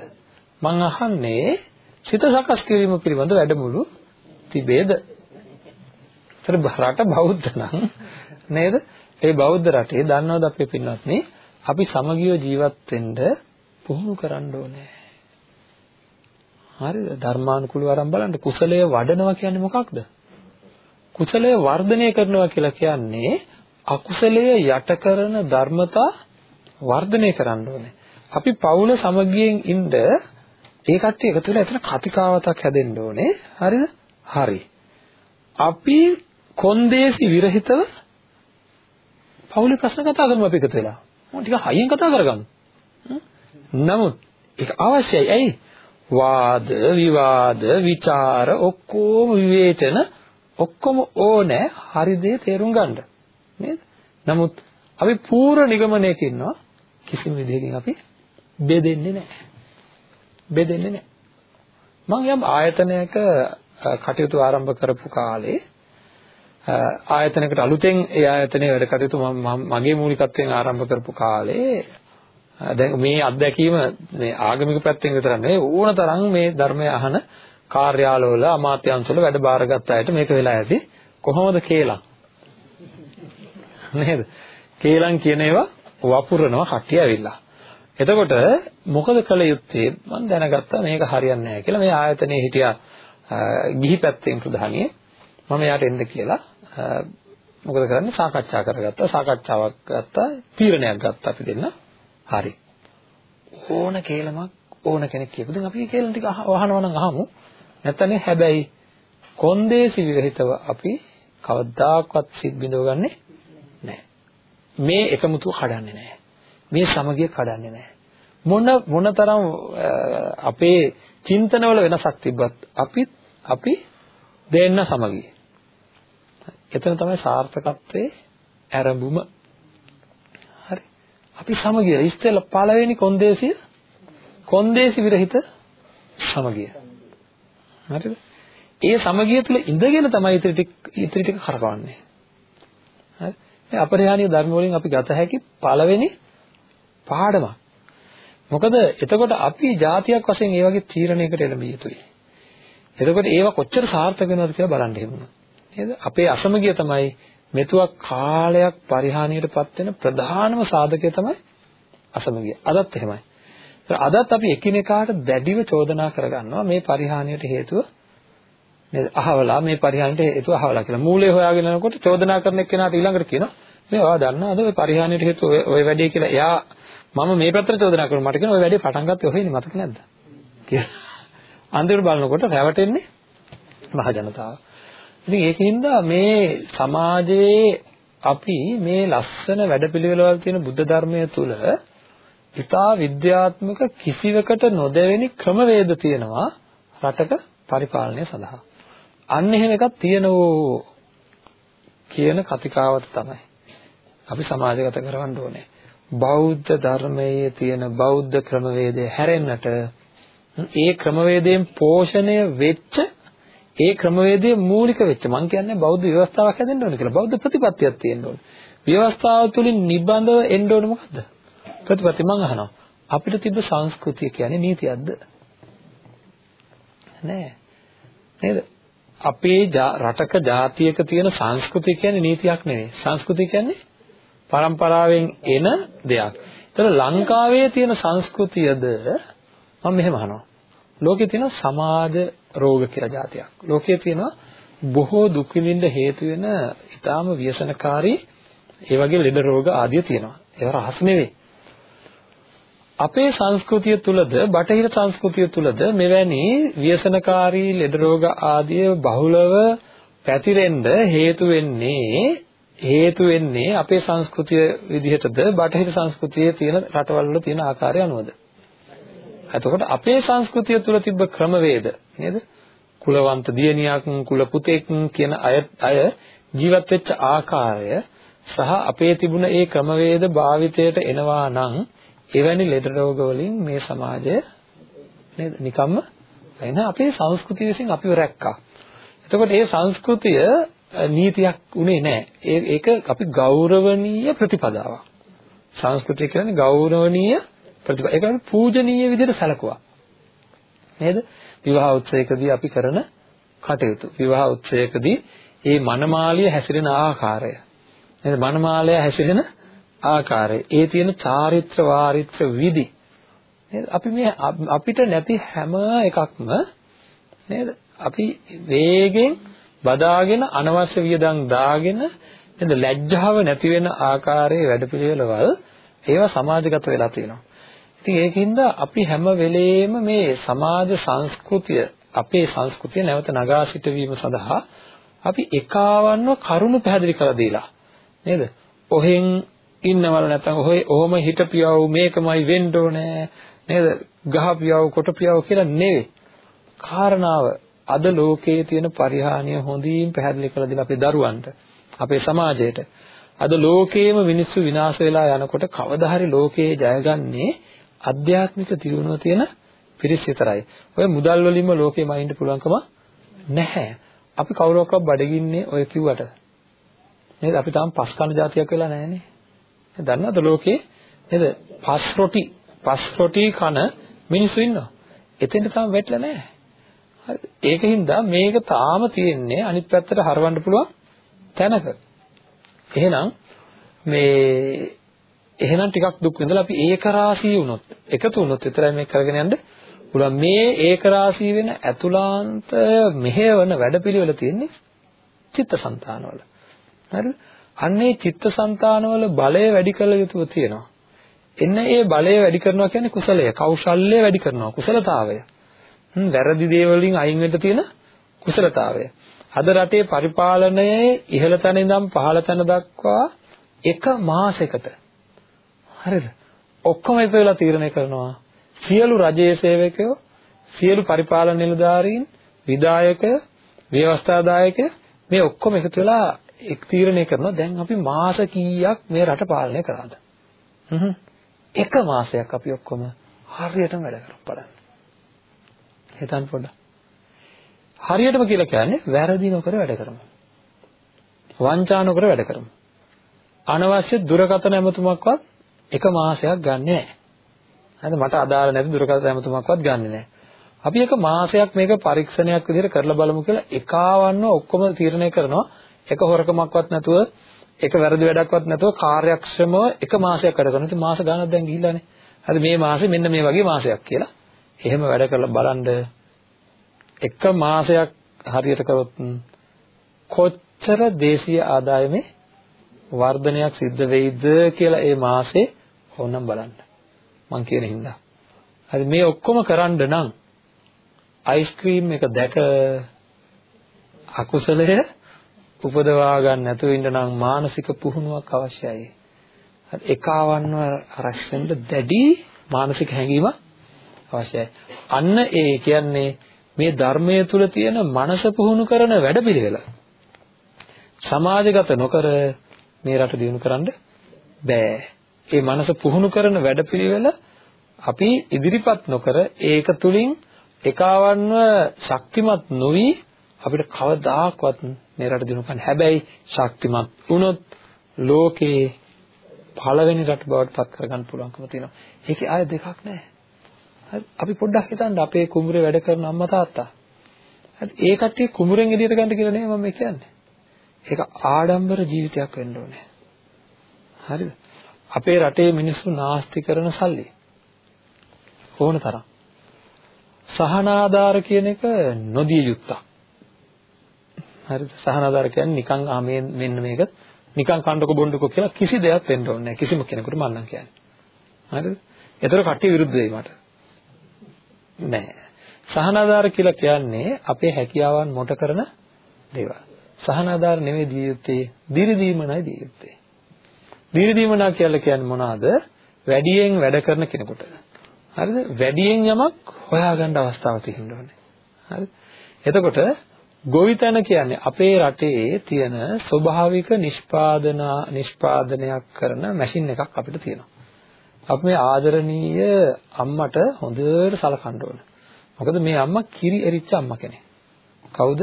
[SPEAKER 2] මං අහන්නේ සිත සකස් කිරීම පිළිබඳ වැඩමුළු තිබේද? ඒතර රට බෞද්ධ නම් නේද? ඒ බෞද්ධ රටේ දන්නවද අපේ පින්වත්නි අපි සමගියව ජීවත් වෙන්න පුහුණු කරන්න ඕනේ. හරිද? ධර්මානුකූලව අරන් බලන්න කුසලය වඩනවා කියන්නේ මොකක්ද? කුසලය වර්ධනය කරනවා කියලා කියන්නේ අකුසලය යට කරන ධර්මතා වර්ධනය කරන්න ඕනේ. අපි පවුල සමගියෙන් ඉන්න ඒ කට්ටිය එකතු වෙලා එතන කතිකාවතක් හැදෙන්න ඕනේ. හරිද? හරි. අපි කොන්දේසි විරහිතව පවුලේ ප්‍රශ්න කතා කරමු අපි එකතු වෙලා. මොකද ටික හයියෙන් කතා කරගමු. නමුත් ඒක අවශ්‍යයි. ඇයි? වාද, විවාද, ਵਿਚාර ඔක්කොම විවේචන ඔක්කොම ඕනේ හරි දේ තේරුම් ගන්න. නේද? නමුත් අපි පූර්ව නිගමනයක ඉන්නවා කිසිම විදිහකින් අපි බෙදෙන්නේ නැහැ. බෙදෙන්නේ නැහැ. මම යම් ආයතනයක කටයුතු ආරම්භ කරපු කාලේ ආයතනයකට අලුතෙන් ඒ ආයතනයේ වැඩ කටයුතු මම මගේ මූලිකත්වයෙන් ආරම්භ කරපු කාලේ දැන් මේ අත්දැකීම මේ ආගමික පැත්තෙන් විතර නෙවෙයි ඕන තරම් මේ ධර්මය අහන කාර්යාලවල අමාත්‍යාංශවල වැඩ බාරගත් අයට මේක වෙලා ඇති. කොහොමද කියලා නේද? කේලම් කියන ඒවා වපුරනවා කට්ටිය ඇවිල්ලා. එතකොට මොකද කළ යුත්තේ? මම දැනගත්තා මේක හරියන්නේ නැහැ කියලා. මේ ආයතනයේ හිටියා ගිහි පැත්තෙන් ප්‍රධානියේ. මම එයාට එන්න කියලා මොකද කරන්නේ? සාකච්ඡා කරගත්තා. සාකච්ඡාවක් ගත්තා. තීරණයක් ගත්තා අපි දෙන්න. හරි ඕන කේලමක් ඕන කෙනෙක් කියපු. දැන් අපි කේලම් ටික අහනවා නම් අහමු. නැත්නම් හැබැයි කොන්දේසි විරහිතව අපි කවදාකවත් සිත් බිඳවගන්නේ නැහැ. මේ එකමුතුව කඩන්නේ නැහැ. මේ සමගිය කඩන්නේ නැහැ. මොන මොනතරම් අපේ චින්තනවල වෙනසක් තිබ්බත් අපි අපි දෙන්න සමගිය. එතන තමයි සාර්ථකත්වයේ ආරම්භුම. හරි. අපි සමගිය ඉස්සෙල්ලා පළවෙනි කොන්දේසිය කොන්දේසි විරහිත සමගිය. හරිද? ඒ සමගිය තුල ඉඳගෙන තමයි ඉතිරි ටික ඉතිරි ටික කරකවන්නේ. හරි? මේ අපරිහානීය ධර්ම වලින් අපි ගත හැකි පළවෙනි පාඩමක්. මොකද එතකොට අපි જાතියක් වශයෙන් ඒ වගේ තීරණයකට එළඹිය යුතුයි. එතකොට ඒවා කොච්චර සාර්ථක වෙනවද කියලා බලන්න හිමුණා. නේද? අපේ අසමගිය තමයි මෙතුවක් කාලයක් පරිහානියටපත් වෙන ප්‍රධානම සාධකය තමයි අසමගිය. අදත් එහෙමයි. අදත් අපි එකිනෙකාට දැඩිව චෝදනා කරගන්නවා මේ පරිහානියට හේතුව නේද? අහවලා මේ පරිහානියට හේතුව අහවලා කියලා. මූලය හොයාගෙන යනකොට චෝදනා කරන එක්කෙනාට ඊළඟට කියනවා මේ ඔයා දන්නවද ඔය පරිහානියට හේතුව ඔය වැඩේ කියලා. එයා මම මේ පැත්තට චෝදනා කරනවා මට කියන ඔය වැඩේ පටන් ගත්තේ ඔහෙනේ මතක නැද්ද? කියලා. අන්තිමට බලනකොට රැවටෙන්නේ මහ ජනතාව. ඉතින් ඒකින්ද මේ සමාජයේ අපි මේ ලස්සන වැඩපිළිවෙළවල් තියෙන බුද්ධ ධර්මය තුල ඉතා විද්‍යාත්මක කිසිවකට නොදැවෙනි ක්‍රමවේද තියෙනවා රටක පරිපාලනය සඳහා. අන්න එහෙම එකක් තියෙනවෝ කියන කතිකාවත තමයි අපි සමාජගත කරවන්න ඕනේ. බෞද්ධ ධර්මයේ තියෙන බෞද්ධ ක්‍රමවේදය හැරෙන්නට ඒ ක්‍රමවේදයෙන් පෝෂණය වෙච්ච ඒ ක්‍රමවේදයේ මූලික වෙච්ච මම කියන්නේ බෞද්ධ ව්‍යවස්ථාවක් හැදෙන්න ඕනේ කියලා. බෞද්ධ ප්‍රතිපත්තියක් තියෙන්න ඕනේ. ව්‍යවස්ථාව තුලින් නිබඳව එන්න ඕනේ මොකද්ද? ප්‍රතිපත්ති මම අහනවා. අපිට තිබ්බ සංස්කෘතිය කියන්නේ නීතියක්ද? නෑ. නේද? අපේ රටක ජාතියක තියෙන සංස්කෘතිය කියන්නේ නීතියක් නෙවෙයි. සංස්කෘතිය කියන්නේ પરම්පරාවෙන් එන දෙයක්. ඒතර ලංකාවේ තියෙන සංස්කෘතියද මම මෙහෙම අහනවා. ලෝකේ තියෙන සමාජ රෝග කියලා જાතියක්. ලෝකයේ තියෙනවා බොහෝ දුක් විඳින්න හේතු වෙන ඊටාම ව්‍යසනකාරී ඒ වගේ ලෙඩ රෝග ආදිය තියෙනවා. ඒවා රහස් නෙවෙයි. අපේ සංස්කෘතිය තුලද බටහිර සංස්කෘතිය තුලද මෙවැනි ව්‍යසනකාරී ලෙඩ රෝග ආදිය බහුලව පැතිරෙන්න හේතු වෙන්නේ හේතු වෙන්නේ අපේ සංස්කෘතිය විදිහටද බටහිර සංස්කෘතියේ තියෙන රටවල් වල තියෙන ආකාරය අනුවද? එතකොට අපේ සංස්කෘතිය තුල තිබ්බ ක්‍රමවේද නේද? කුලවන්ත දියණියක් කුල පුතෙක් කියන අය අය ජීවත් වෙච්ච ආකාරය සහ අපේ තිබුණ ඒ ක්‍රමවේද භාවිතයට එනවා නම් එවැනි ලෙඩ රෝග වලින් මේ සමාජය නේද නිකම්ම එන අපේ සංස්කෘතිය විසින් අපිව රැක්කා. එතකොට මේ සංස්කෘතිය නීතියක් උනේ නැහැ. ඒක අපි ගෞරවනීය ප්‍රතිපදාවක්. සංස්කෘතිය කියන්නේ ගෞරවනීය ප්‍රතිපද ඒක අපි පූජනීය විදිහට සැලකුවා. නේද? විවාහ උත්සවයකදී අපි කරන කටයුතු. විවාහ උත්සවයකදී මේ මනමාලිය හැසිරෙන ආකාරය. නේද? මනමාලය හැසිරෙන ආකාරය. ඒ තියෙන චාරිත්‍ර වාරිත්‍ර විදි. නේද? අපි මේ අපිට නැති හැම එකක්ම නේද? අපි වේගෙන් බදාගෙන අනවශ්‍ය වියදම් දාගෙන නේද? ලැජ්ජාව නැති වෙන ආකාරයේ වැඩපිළිවෙළවල් ඒවා සමාජගත වෙලා තියෙනවා. ඉතින් ඒකින්ද අපි හැම වෙලේම මේ සමාජ සංස්කෘතිය අපේ සංස්කෘතිය නැවත නගා සිටවීම සඳහා අපි එකාවන්ව කරුණු පැහැදිලි කරලා දීලා නේද? ඔහෙන් ඉන්නවල නැත්නම් ඔහේ ඔහොම හිටපියව මේකමයි වෙන්න ඕනේ නේද? ගහපියව කොටපියව කියලා නෙවෙයි. කාරණාව අද ලෝකයේ තියෙන පරිහානිය හොඳින් පැහැදිලි කරලා දීලා අපේ දරුවන්ට අපේ සමාජයට අද ලෝකයේම මිනිස්සු විනාශ වෙලා යනකොට කවදා හරි ලෝකයේ ජයගන්නේ අධ්‍යාත්මික දියුණුව තියෙන පිරිස් විතරයි. ඔය මුදල් වලින්ම ලෝකෙ මයින්ඩ් පුළුවන්කම නැහැ. අපි කවුරක්වත් බඩගින්නේ ඔය කිව්වට. නේද? අපි තාම පස් කන જાතියක් වෙලා නැහැනේ. දන්නවද ලෝකේ නේද? පස් රොටි පස් රොටි කන මිනිස්සු ඉන්නවා. එතෙන්ට තාම වැටලා නැහැ. හරි. ඒකින්ද මේක තාම තියෙන්නේ අනිත් පැත්තට හරවන්න පුළුවන් තැනක. එහෙනම් මේ එහෙනම් ටිකක් දුක් විඳලා අපි ඒකරාශී වුණොත් එකතු වුණොත් විතරයි මේක කරගෙන යන්න. පුළුවන් මේ ඒකරාශී වෙන අතුලාන්ත මෙහෙවන වැඩපිළිවෙල තියෙන්නේ චිත්තසංතානවල. හරිද අන්නේ චිත්තසංතානවල බලය වැඩි කළ යුතුව තියෙනවා. එන්න ඒ බලය වැඩි කරනවා කියන්නේ කුසලය. කෞශල්‍ය වැඩි කරනවා. කුසලතාවය. හ්ම් වැරදි දේවලින් අයින් වෙන්න තියෙන කුසලතාවය. අද රටේ පරිපාලනයේ ඉහළ තැන ඉඳන් පහළ තැන දක්වා එක මාසයකට හරිද? ඔක්කොම එක වෙලා තීරණය කරනවා. සියලු රජයේ සේවකයෝ, සියලු පරිපාලන නිලධාරීන්, විධායකය, ව්‍යවස්ථාදායකය මේ ඔක්කොම එකතු වෙලා එක් තීරණය කරනවා දැන් අපි මාස කීයක් මේ රට පාලනය කරාද? හ්ම් එක මාසයක් අපි ඔක්කොම හරියටම වැඩ කරමු බලන්න. හිතන්න පොඩ්ඩක්. හරියටම කියලා කියන්නේ වැරදි නොකර වැඩ කරමු. වංචා නොකර වැඩ කරමු. අනවශ්‍ය දුරකථන ඇමතුමක්වත් එක මාසයක් ගන්නෙ නැහැ. හරිද? මට අදාළ නැති දුරකථන ඇමතුමක්වත් ගන්නෙ නැහැ. අපි එක මාසයක් මේක පරීක්ෂණයක් විදිහට කරලා බලමු කියලා එකාවන්ව ඔක්කොම තීරණය කරනවා. එක හොරකමක්වත් නැතුව එක වැරදි වැඩක්වත් නැතුව කාර්යක්ෂමව එක මාසයක් වැඩ කරනවා. ඉතින් මාස ගානක් දැන් ගිහිල්ලානේ. හරි මේ මාසේ මෙන්න මේ වගේ මාසයක් කියලා. එහෙම වැඩ කරලා බලන්න එක මාසයක් හරියට කරොත් කොච්චර දේශීය ආදායමේ වර්ධනයක් සිද්ධ වෙයිද කියලා ඒ මාසේ ඕනම් බලන්න. මං කියන හින්දා. හරි මේ ඔක්කොම කරන්න නම් අයිස්ක්‍රීම් එක දැක අකුසලය උපදවා ගන්න නැතුව ඉන්න නම් මානසික පුහුණුවක් අවශ්‍යයි. හරි එකවන්ව රැස්වෙන්න දැඩි මානසික හැඟීමක් අවශ්‍යයි. අන්න ඒ කියන්නේ මේ ධර්මයේ තුල තියෙන මනස පුහුණු කරන වැඩපිළිවෙල. සමාජගත නොකර මේ රට දියුණු කරන්න බෑ. ඒ මනස පුහුණු කරන වැඩපිළිවෙල අපි ඉදිරිපත් නොකර ඒක තුලින් එකවන්ව ශක්තිමත් නොවි අපිට කවදාකවත් මේ රට දිනු ගන්න. හැබැයි ශක්තිමත් වුණොත් ලෝකේ පළවෙනි රට බවට පත් කරගන්න පුළුවන්කම තියෙනවා. ඒකේ ආය දෙකක් නැහැ. අපි පොඩ්ඩක් හිතන්න අපේ කුඹුරේ වැඩ කරන අම්මා තාත්තා. හරි ඒ කට්ටිය කුඹුරෙන් එළියට ගන්න කියලා නේ මම කියන්නේ. ඒක ආඩම්බර ජීවිතයක් වෙන්න ඕනේ. හරිද? අපේ රටේ මිනිස්සු නාස්ති කරන සල්ලි ඕන තරම්. සහනාධාර කියන එක නොදිය යුත්තක්. හරිද? සහනාධාර කියන්නේ නිකන් ආ මෙන්න මේක නිකන් කණ්ඩක බොණ්ඩක කියලා කිසි දෙයක් වෙන්න ඕනේ නැහැ කිසිම කෙනෙකුට මම නම් කියන්නේ. හරිද? ඒතර කට්ටිය විරුද්ධ වෙයි මට. නෑ. සහනාධාර කියලා කියන්නේ අපේ හැකියාවන් මොට කරන දේවල්. සහනාධාර නෙවෙයි දිය යුත්තේ දිරිදීමනයි දිය යුත්තේ. දිරිදීමනා කියලා කියන්නේ මොනවාද? වැඩියෙන් වැඩ කරන කෙනෙකුට. හරිද? වැඩියෙන් යමක් හොයාගන්න අවස්ථාවක් තියෙන්න ඕනේ. හරිද? එතකොට ගොවිතැන කියන්නේ අපේ රටේ තියෙන ස්වභාවික නිෂ්පාදන නිෂ්පාදනයක් කරන මැෂින් එකක් අපිට තියෙනවා. අපි මේ ආදරණීය අම්මට හොඳට සලකන්න ඕන. මොකද මේ අම්මා කිරි එරිච්ච අම්මා කෙනෙක්. කවුද?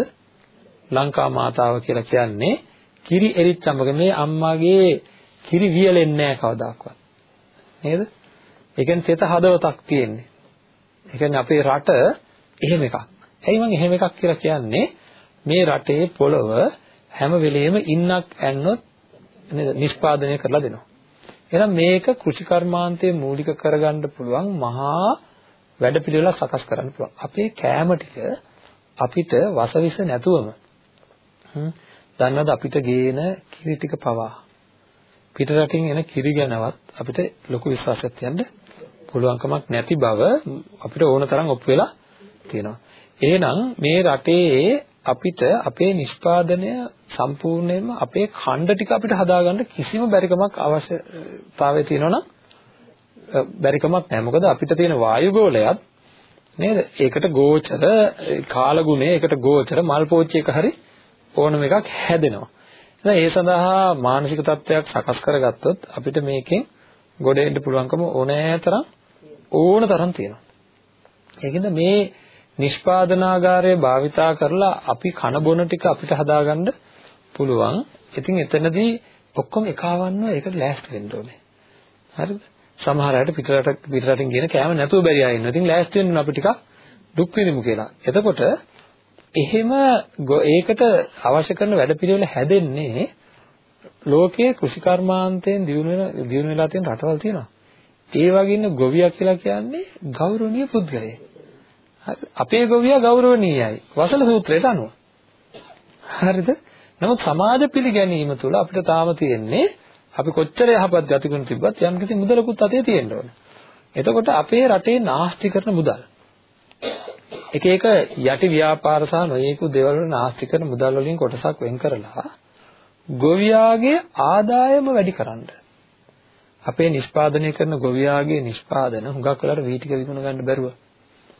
[SPEAKER 2] ලංකා මාතාව කියලා කියන්නේ කිරි එරිච්ච අම්මගේ මේ අම්මාගේ කිරි වියලෙන්නේ නැහැ කවදාකවත්. නේද? ඒ කියන්නේ තෙත හදවතක් තියෙන්නේ. ඒ කියන්නේ අපේ රට එහෙම එකක්. ඇයි මම එහෙම එකක් කියලා කියන්නේ? මේ රටේ පොළව හැම වෙලෙම ඉන්නක් ඇන්නොත් නේද නිෂ්පාදනය කරලා දෙනවා. එහෙනම් මේක කෘෂිකර්මාන්තයේ මූලික කරගන්න පුළුවන් මහා වැඩපිළිවෙලක් සකස් කරන්න පුළුවන්. අපේ කෑම ටික අපිට වසවිස නැතුවම දන්නවද අපිට ගේන කිරි ටික පවා පිට රටින් එන කිරි ගැනවත් අපිට ලොකු විශ්වාසයක් තියන්න පුළුවන්කමක් නැති බව අපිට ඕන තරම් ඔප්පු වෙලා තියෙනවා. එහෙනම් මේ රටේ අපිට අපේ නිෂ්පාදනය සම්පූර්ණයෙන්ම අපේ ඛණ්ඩ ටික අපිට හදාගන්න කිසිම බැරිකමක් අවශ්‍යතාවය තියෙනවනම් බැරිකමක් නැහැ. මොකද අපිට තියෙන වායු ගෝලයත් නේද? ඒකට ගෝචර කාලගුණය, ඒකට ගෝචර මල් පෝච්චි එක හරි ඕනම එකක් හැදෙනවා. එහෙනම් ඒ සඳහා මානසික තත්ත්වයක් සකස් කරගත්තොත් අපිට මේකෙන් ගොඩ එන්න පුළුවන්කම ඕනෑ තරම් ඕන තරම් තියෙනවා. ඒකින්ද මේ නිෂ්පාදනාගාරය භාවිතා කරලා අපි කන බොන ටික අපිට හදාගන්න පුළුවන්. ඉතින් එතනදී ඔක්කොම එකවන්නව ඒකට ලෑස්ති වෙන්න ඕනේ. හරිද? සමහර අයට පිටරට පිටරටින් කියන කෑම නැතුව බැරි අය ඉන්නවා. ඉතින් ලෑස්ති වෙන්න අපි ටිකක් දුක් විඳිමු කියලා. එතකොට එහෙම ඒකට අවශ්‍ය කරන වැඩපිළිවෙල හැදෙන්නේ ලෝකයේ කෘෂිකර්මාන්තයෙන් දියුණු වෙන දියුණු වෙලා තියෙන රටවල් තියෙනවා. ඒ වගේ ඉන්න ගොවියා කියලා කියන්නේ ගෞරවනීය පුද්ගලයෙක්. අපේ ගොවියා ගෞරවනීයයි වසල සූත්‍රයට අනුව. හරිද? නමුත් සමාජ පිළිගැනීම තුළ අපිට තාම තියෙන්නේ අපි කොච්චර යහපත් ගතිගුණ තිබ්බත් යම්කිසි මුදලකුත් අතේ තියෙන්න ඕන. එතකොට අපේ රටේ නාස්ති කරන මුදල් එක එක යටි ව්‍යාපාර සහ නොයෙකුත් දේවල් වල නාස්ති කරන මුදල් වලින් කොටසක් වෙන් කරලා ගොවියාගේ ආදායම වැඩි කරන්න. අපේ නිෂ්පාදනය කරන ගොවියාගේ නිෂ්පාදන හුඟක් වෙලාවට වී ටික විකුණ ගන්න බැරුව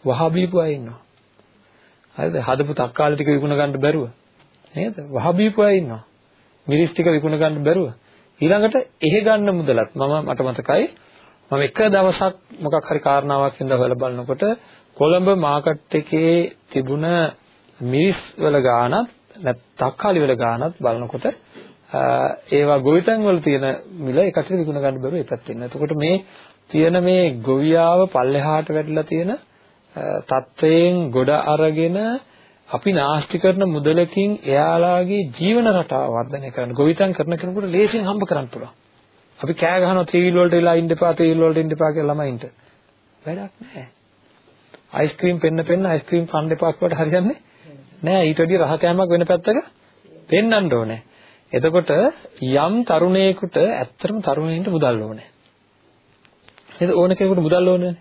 [SPEAKER 2] වහ බීපු අය ඉන්නවා. හරිද? හදපු තක්කාලි ටික විකුණ ගන්න බැරුව. නේද? වහ බීපු අය ඉන්නවා. මිරිස් ටික විකුණ ගන්න බැරුව. ඊළඟට එහෙ ගන්න මුදලත් මම මට මතකයි මම එක දවසක් මොකක් හරි කාරණාවක් හින්දා හොයලා බලනකොට කොළඹ මාකට් එකේ තිබුණ මිරිස් වල ගාණත් නැත් තක්කාලි වල ගාණත් බලනකොට ඒවා ගොවිතැන් වල තියෙන මිල එකට විකුණ ගන්න බැරුව ඒ පැත්තේ ඉන්න. එතකොට මේ තියෙන මේ ගොවියාව පල්ලෙහාට වැටිලා තියෙන තත්වයෙන් ගොඩ අරගෙන අපි නාස්ති කරන මුදලකින් එයාලාගේ ජීවන රටාව වර්ධනය කරන්න ගොවිතැන් කරන කෙනෙකුට ලේසියෙන් හම්බ කරන්න පුළුවන්. අපි කෑ ගහනවා ත්‍රිවිල් වලට වෙලා ඉන්න එපා ත්‍රිවිල් වලට ඉන්න එපා කියලා ළමයින්ට. වැඩක් නැහැ. අයිස්ක්‍රීම් පෙන්න පෙන්න අයිස්ක්‍රීම් කන්න එපා කියවට හරියන්නේ නෑ. ඊට වැඩිය රහ කෑමක් වෙන පැත්තක පෙන්වන්න ඕනේ. එතකොට යම් තරුණයෙකුට ඇත්තටම තරුණයින්ට මුදල් ඕනේ. නේද ඕන කෙනෙකුට මුදල් ඕනේ.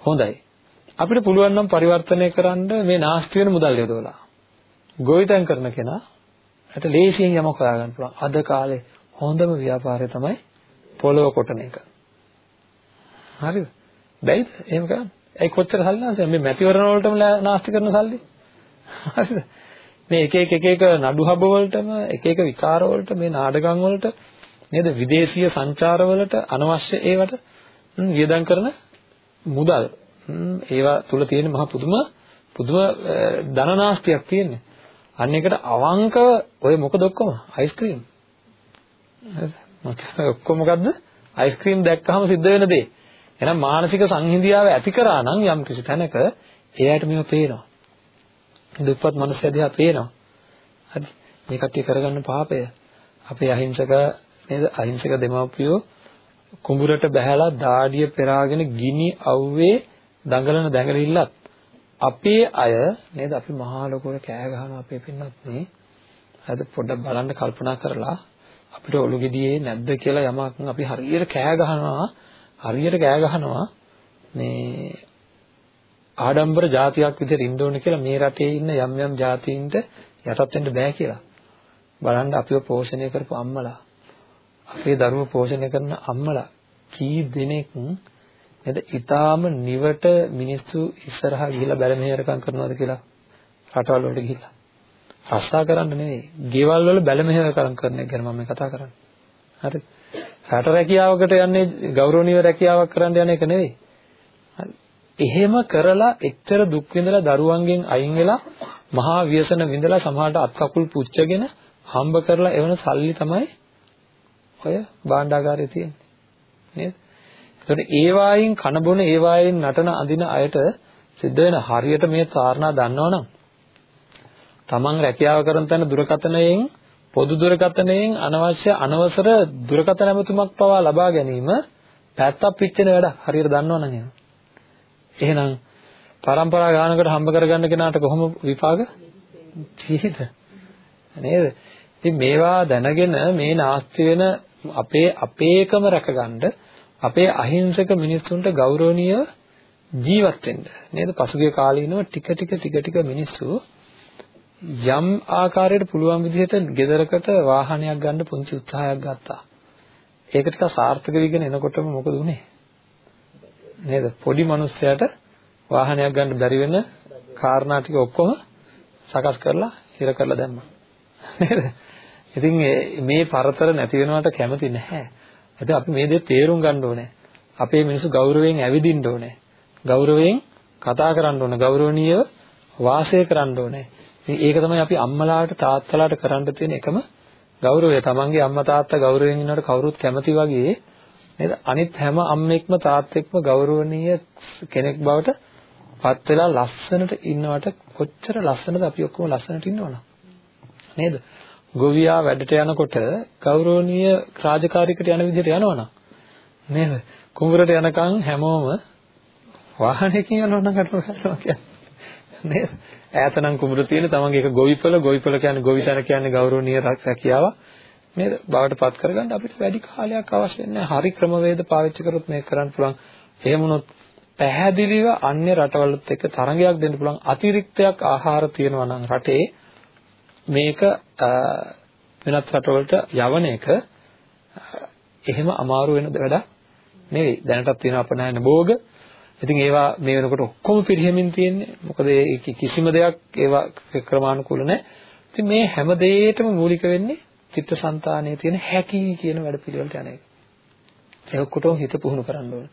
[SPEAKER 2] හොඳයි. අපිට පුළුවන් නම් පරිවර්තනය කරන්න මේ නාස්ති වෙන මුදල් යොදවලා. ගොවිතැන් කරන කෙනා අට ලේසියෙන් යමක් හොයාගන්න පුළුවන්. අද කාලේ හොඳම ව්‍යාපාරය තමයි පොළොව කොටන එක. හරිද? බැයිද? එහෙම කරන්න. ඒ කොච්චර සල්ලි නැසෙ මේ මැතිවරණ වලටම නාස්ති කරන සල්ලි. හරිද? මේ එක එක එක එක නඩු හබ වලටම එක එක විකාර වලට මේ නාඩගම් වලට නේද විදේශීය සංචාර වලට අනවශ්‍ය ඒවට වියදම් කරන මුදල් ඒවා තුල තියෙන මහ පුදුම පුදුම ධනනාස්තියක් තියෙන්නේ. අන්න එකට අවංකව ඔය මොකද ඔක්කොම අයිස්ක්‍රීම්. හරිද? ඔක්කොම මොකද්ද? අයිස්ක්‍රීම් දැක්කහම සිද්ධ වෙන දේ. එහෙනම් මානසික සංහිඳියාව ඇති කරා නම් යම් කිසි තැනක එයාට මේව පේනවා. දුප්පත් මනුස්සය දිහා පේනවා. හරි. මේ කට්ටිය කරගන්න පාපය. අපේ අහිංසක නේද? අහිංසක දෙමාපියෝ කුඹුරට බහැලා දාඩිය පෙරාගෙන ගිනි අවුවේ දඟලන දැඟලිල්ලත් අපේ අය නේද අපි මහා ලොකුවට කෑ ගහනවා අපේ පින්නත් නේ හරිද පොඩ්ඩක් බලන්න කල්පනා කරලා අපිට ඔලු ගෙඩියේ නැද්ද කියලා යමක් අපි හරියට කෑ ගහනවා හරියට කෑ ගහනවා මේ ආඩම්බර જાතියක් විදිහට ඉන්න ඕනේ කියලා මේ රටේ ඉන්න යම් යම් જાතීන්ට යටත් වෙන්න බෑ කියලා බලන්න අපිව පෝෂණය කරපු අම්මලා අපේ දරුවෝ පෝෂණය කරන අම්මලා කී දෙනෙක් නේද? ඊටාම නිවට මිනිස්සු ඉස්සරහා ගිහිලා බැල මෙහෙරකම් කරනවද කියලා රටවල් වලට ගිහිල්ලා. රස්සා කරන්න නෙවෙයි. ගෙවල් වල බැල මෙහෙරකම් කරන එක ගැන මම කතා කරන්නේ. හරිද? රට රැකියාවකට යන්නේ ගෞරවනීය රැකියාවක් කරන්න යන එක නෙවෙයි. එහෙම කරලා එච්චර දුක් විඳලා දරුවන්ගෙන් අයින් වෙලා මහා ව්‍යසන විඳලා සමහරට අත් කකුල් පුච්චගෙන හම්බ කරලා එවන සල්ලි තමයි ඔය භාණ්ඩාගාරයේ තියෙන්නේ. නේද? එතකොට ඒ වායින් කන බොන ඒ වායින් නටන අඳින අයට සිද්ධ වෙන හරියට මේ කාරණා දන්නවනම් තමන් රැකියාව කරන තැන දුරකථනයෙන් පොදු දුරකථනයෙන් අනවශ්‍ය අනවසර දුරකථන ඇමතුමක් පවා ලබා ගැනීම පැත්තක් පිච්චෙන වැඩක් හරියට දන්නවනම් එහෙනම් එහෙනම් පරම්පරා ගානකට හම්බ කරගන්න කෙනාට කොහොම විපාක? තියෙද නේද? ඉතින් මේවා දැනගෙන මේ නාස්ති වෙන අපේ අපේකම රැකගන්න අපේ අහිංසක මිනිස්සුන්ට ගෞරවනීය ජීවත් වෙන්න. නේද? පසුගිය කාලීනව ටික ටික ටික ටික මිනිස්සු යම් ආකාරයකට පුළුවන් විදිහට ගෙදරකට වාහනයක් ගන්න පුංචි උත්සාහයක් ගත්තා ඒක ටික සාර්ථක වෙගෙන එනකොටම මොකද උනේ නේද පොඩි මිනිස්සයාට වාහනයක් ගන්න බැරි වෙන කාරණා ටික ඔක්කොම සකස් කරලා හිර කරලා දැම්මා නේද ඉතින් මේ පරතර නැති වෙනවට කැමති නැහැ ඉතින් අපි මේ දේ තේරුම් ගන්න ඕනේ. අපේ මිනිස්සු ගෞරවයෙන් ඇවිදින්න ඕනේ. ගෞරවයෙන් කතා කරන්න ඕනේ. ගෞරවණීයව වාසය කරන්න ඕනේ. ඒක තමයි අපි අම්මලාට තාත්තලාට කරන්න තියෙන එකම ගෞරවය. තමන්ගේ අම්මා තාත්තා ගෞරවයෙන් ඉන්නවට කවුරුත් කැමති වගේ නේද? අනිත් හැම අම්මෙක්ම තාත්තෙක්ම ගෞරවණීය කෙනෙක් බවට පත් වෙලා ලස්සනට ඉන්නවට කොච්චර ලස්සනද අපි ඔක්කොම ලස්සනට ඉන්නවනම් නේද? ගොවියා වැඩට යනකොට ගෞරවනීය රාජකාරියකට යන විදිහට යනවනම් නේද? කුඹරට යනකම් හැමෝම වාහනයකින් යනවනම් කටව කරනවා කියන්නේ නේද? ඈතනම් කුඹර තියෙන තමන්ගේ එක ගොවිපළ ගොවිපළ කියන්නේ ගොවිතැන කියන්නේ ගෞරවනීය රැකියාව නේද? බවට පත් කරගන්න අපිට වැඩි කාලයක් අවශ්‍ය නැහැ. හරි ක්‍රමවේද පාවිච්චි කරොත් මේක කරන්න පුළුවන්. එහෙම වුණොත් පැහැදිලිව අන්‍ය රටවලුත් එක්ක තරඟයක් දෙන්න පුළුවන් අතිරික්තයක් ආහාර තියෙනවා නම් රටේ මේක වෙනත් රටවලට යවන එක එහෙම අමාරු වෙන වැඩක් නෙවෙයි. දැනටත් තියෙන අපනයන භෝග. ඉතින් ඒවා මේ වෙනකොට ඔක්කොම පිරිහෙමින් තියෙන්නේ. මොකද ඒක කිසිම දෙයක් ඒවා ක්‍රමානුකූල නැහැ. ඉතින් මේ හැම දෙයකටම මූලික වෙන්නේ චිත්තසංතානයේ තියෙන හැකි කියන වැඩ පිළිවෙලට යන එක. ඒක ඔක්කොටම හිත පුහුණු කරන්න ඕන.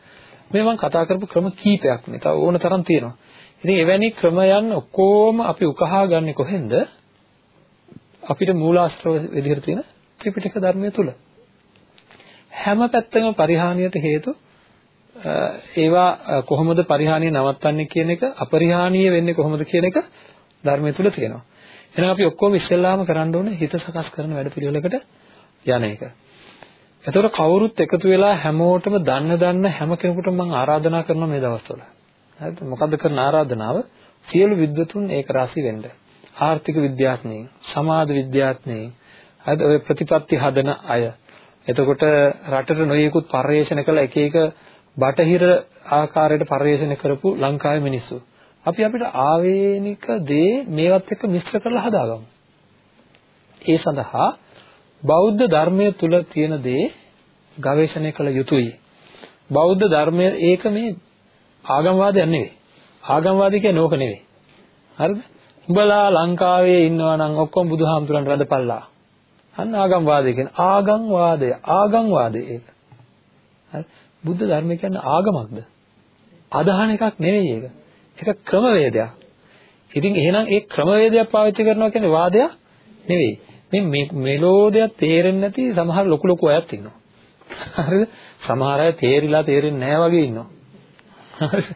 [SPEAKER 2] මේ මම කතා කරපු ක්‍රම කීපයක් නේ. තව ඕන තරම් තියෙනවා. ඉතින් එවැනි ක්‍රමයන් ඔක්කොම අපි උකහා ගන්නේ කොහෙන්ද? අපිට මූලාශ්‍රව විදිහට තියෙන ත්‍රිපිටක ධර්මය තුල හැම පැත්තම පරිහානියට හේතු ඒවා කොහොමද පරිහානිය නවත්තන්නේ කියන එක අපරිහානීය වෙන්නේ කොහොමද කියන එක ධර්මය තුල තියෙනවා. එහෙනම් අපි ඔක්කොම ඉස්සෙල්ලාම කරන්න ඕනේ හිත සකස් කරන වැඩ පිළිවෙලකට යන එක. එතකොට කවුරුත් එකතු වෙලා හැමෝටම දන්න දන්න හැම කෙනෙකුටම මම ආරාධනා කරනවා මේ දවස්වල. හරිද? මොකද්ද කරන ආරාධනාව? සියලු විද්වතුන් ඒක රාශි වෙන්න. ආර්ථික විද්‍යාඥයින්, සමාජ විද්‍යාඥයින්, හරිද? ඔය ප්‍රතිපත්ති හදන අය. එතකොට රටට නොයෙකුත් පර්යේෂණ කළ එක එක බටහිර ආකාරයට පරිශන කරපු ලංකාවේ මිනිස්සු. අපි අපිට ආවේනික දේ මේවත් එක්ක මිශ්‍ර කරලා හදාගමු. ඒ සඳහා බෞද්ධ ධර්මයේ තුල තියෙන දේ ගවේෂණය කළ යුතුයි. බෞද්ධ ධර්මය ඒක මේ ආගම්වාදයක් නෙවෙයි. ආගම්වාදී කියන්නේ ඕක නෙවෙයි. හරිද? උඹලා ලංකාවේ ඉන්නවා නම් ඔක්කොම බුදුහාමුදුරන්ට රැඳපල්ලා. අන්න ආගම්වාදය කියන්නේ ආගම්වාදය ආගම්වාදය ඒක. හරි? බුද්ධ ධර්මය කියන්නේ ආගමක්ද? අදහන එකක් නෙවෙයි ඒක. ඒක ක්‍රමවේදයක්. ඉතින් එහෙනම් ඒ ක්‍රමවේදයක් පාවිච්චි කරනවා කියන්නේ වාදයක් නෙවෙයි. මේ මෙලෝදයක් තේරෙන්නේ නැති සමහර ලොකු ලොකු අයත් ඉන්නවා. හරිද? සමහර අය තේරිලා තේරෙන්නේ නැහැ වගේ ඉන්නවා. හරිද?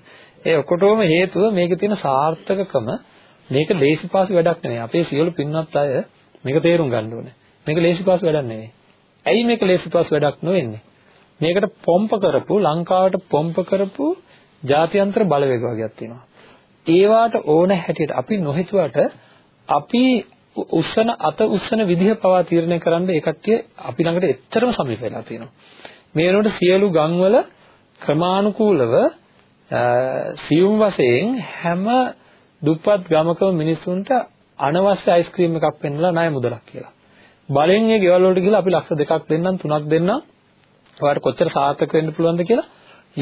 [SPEAKER 2] ඒ ඔකොටම හේතුව මේකේ තියෙන සාර්ථකකම මේක ලේසි පාසු වැඩක් නෙවෙයි. අපේ සියලු පින්වත් අය මේක තේරුම් ගන්න ඕනේ. මේක ලේසි පාසු වැඩක් නෙවෙයි. ඇයි මේක ලේසි පාසු වැඩක් නොවෙන්නේ? මේකට පොම්ප කරපු ලංකාවට පොම්ප කරපු ජාත්‍යන්තර බලවේග වර්ගයක් තියෙනවා. ඒවාට ඕන හැටියට අපි නොහිතුවට අපි උස්සන අත උස්සන විදිහ පවා තීරණය කරන්න ඒ කට්ටිය අපි ළඟට එච්චරම සමීප වෙලා තියෙනවා. මේ වෙනකොට සියලු ගම්වල ක්‍රමානුකූලව සියුම් වශයෙන් හැම දුප්පත් ගමකම මිනිස්සුන්ට අනවශ්‍ය අයිස්ක්‍රීම් එකක් පෙන්නලා ණය මුදලක් කියලා. බලෙන් ඒ ගෙවල් වලට ගිහලා අපි ලක්ෂ දෙකක් දෙන්නම් තුනක් දෙන්නම් ඔයාලට කොච්චර සාර්ථක වෙන්න පුළුවන්ද කියලා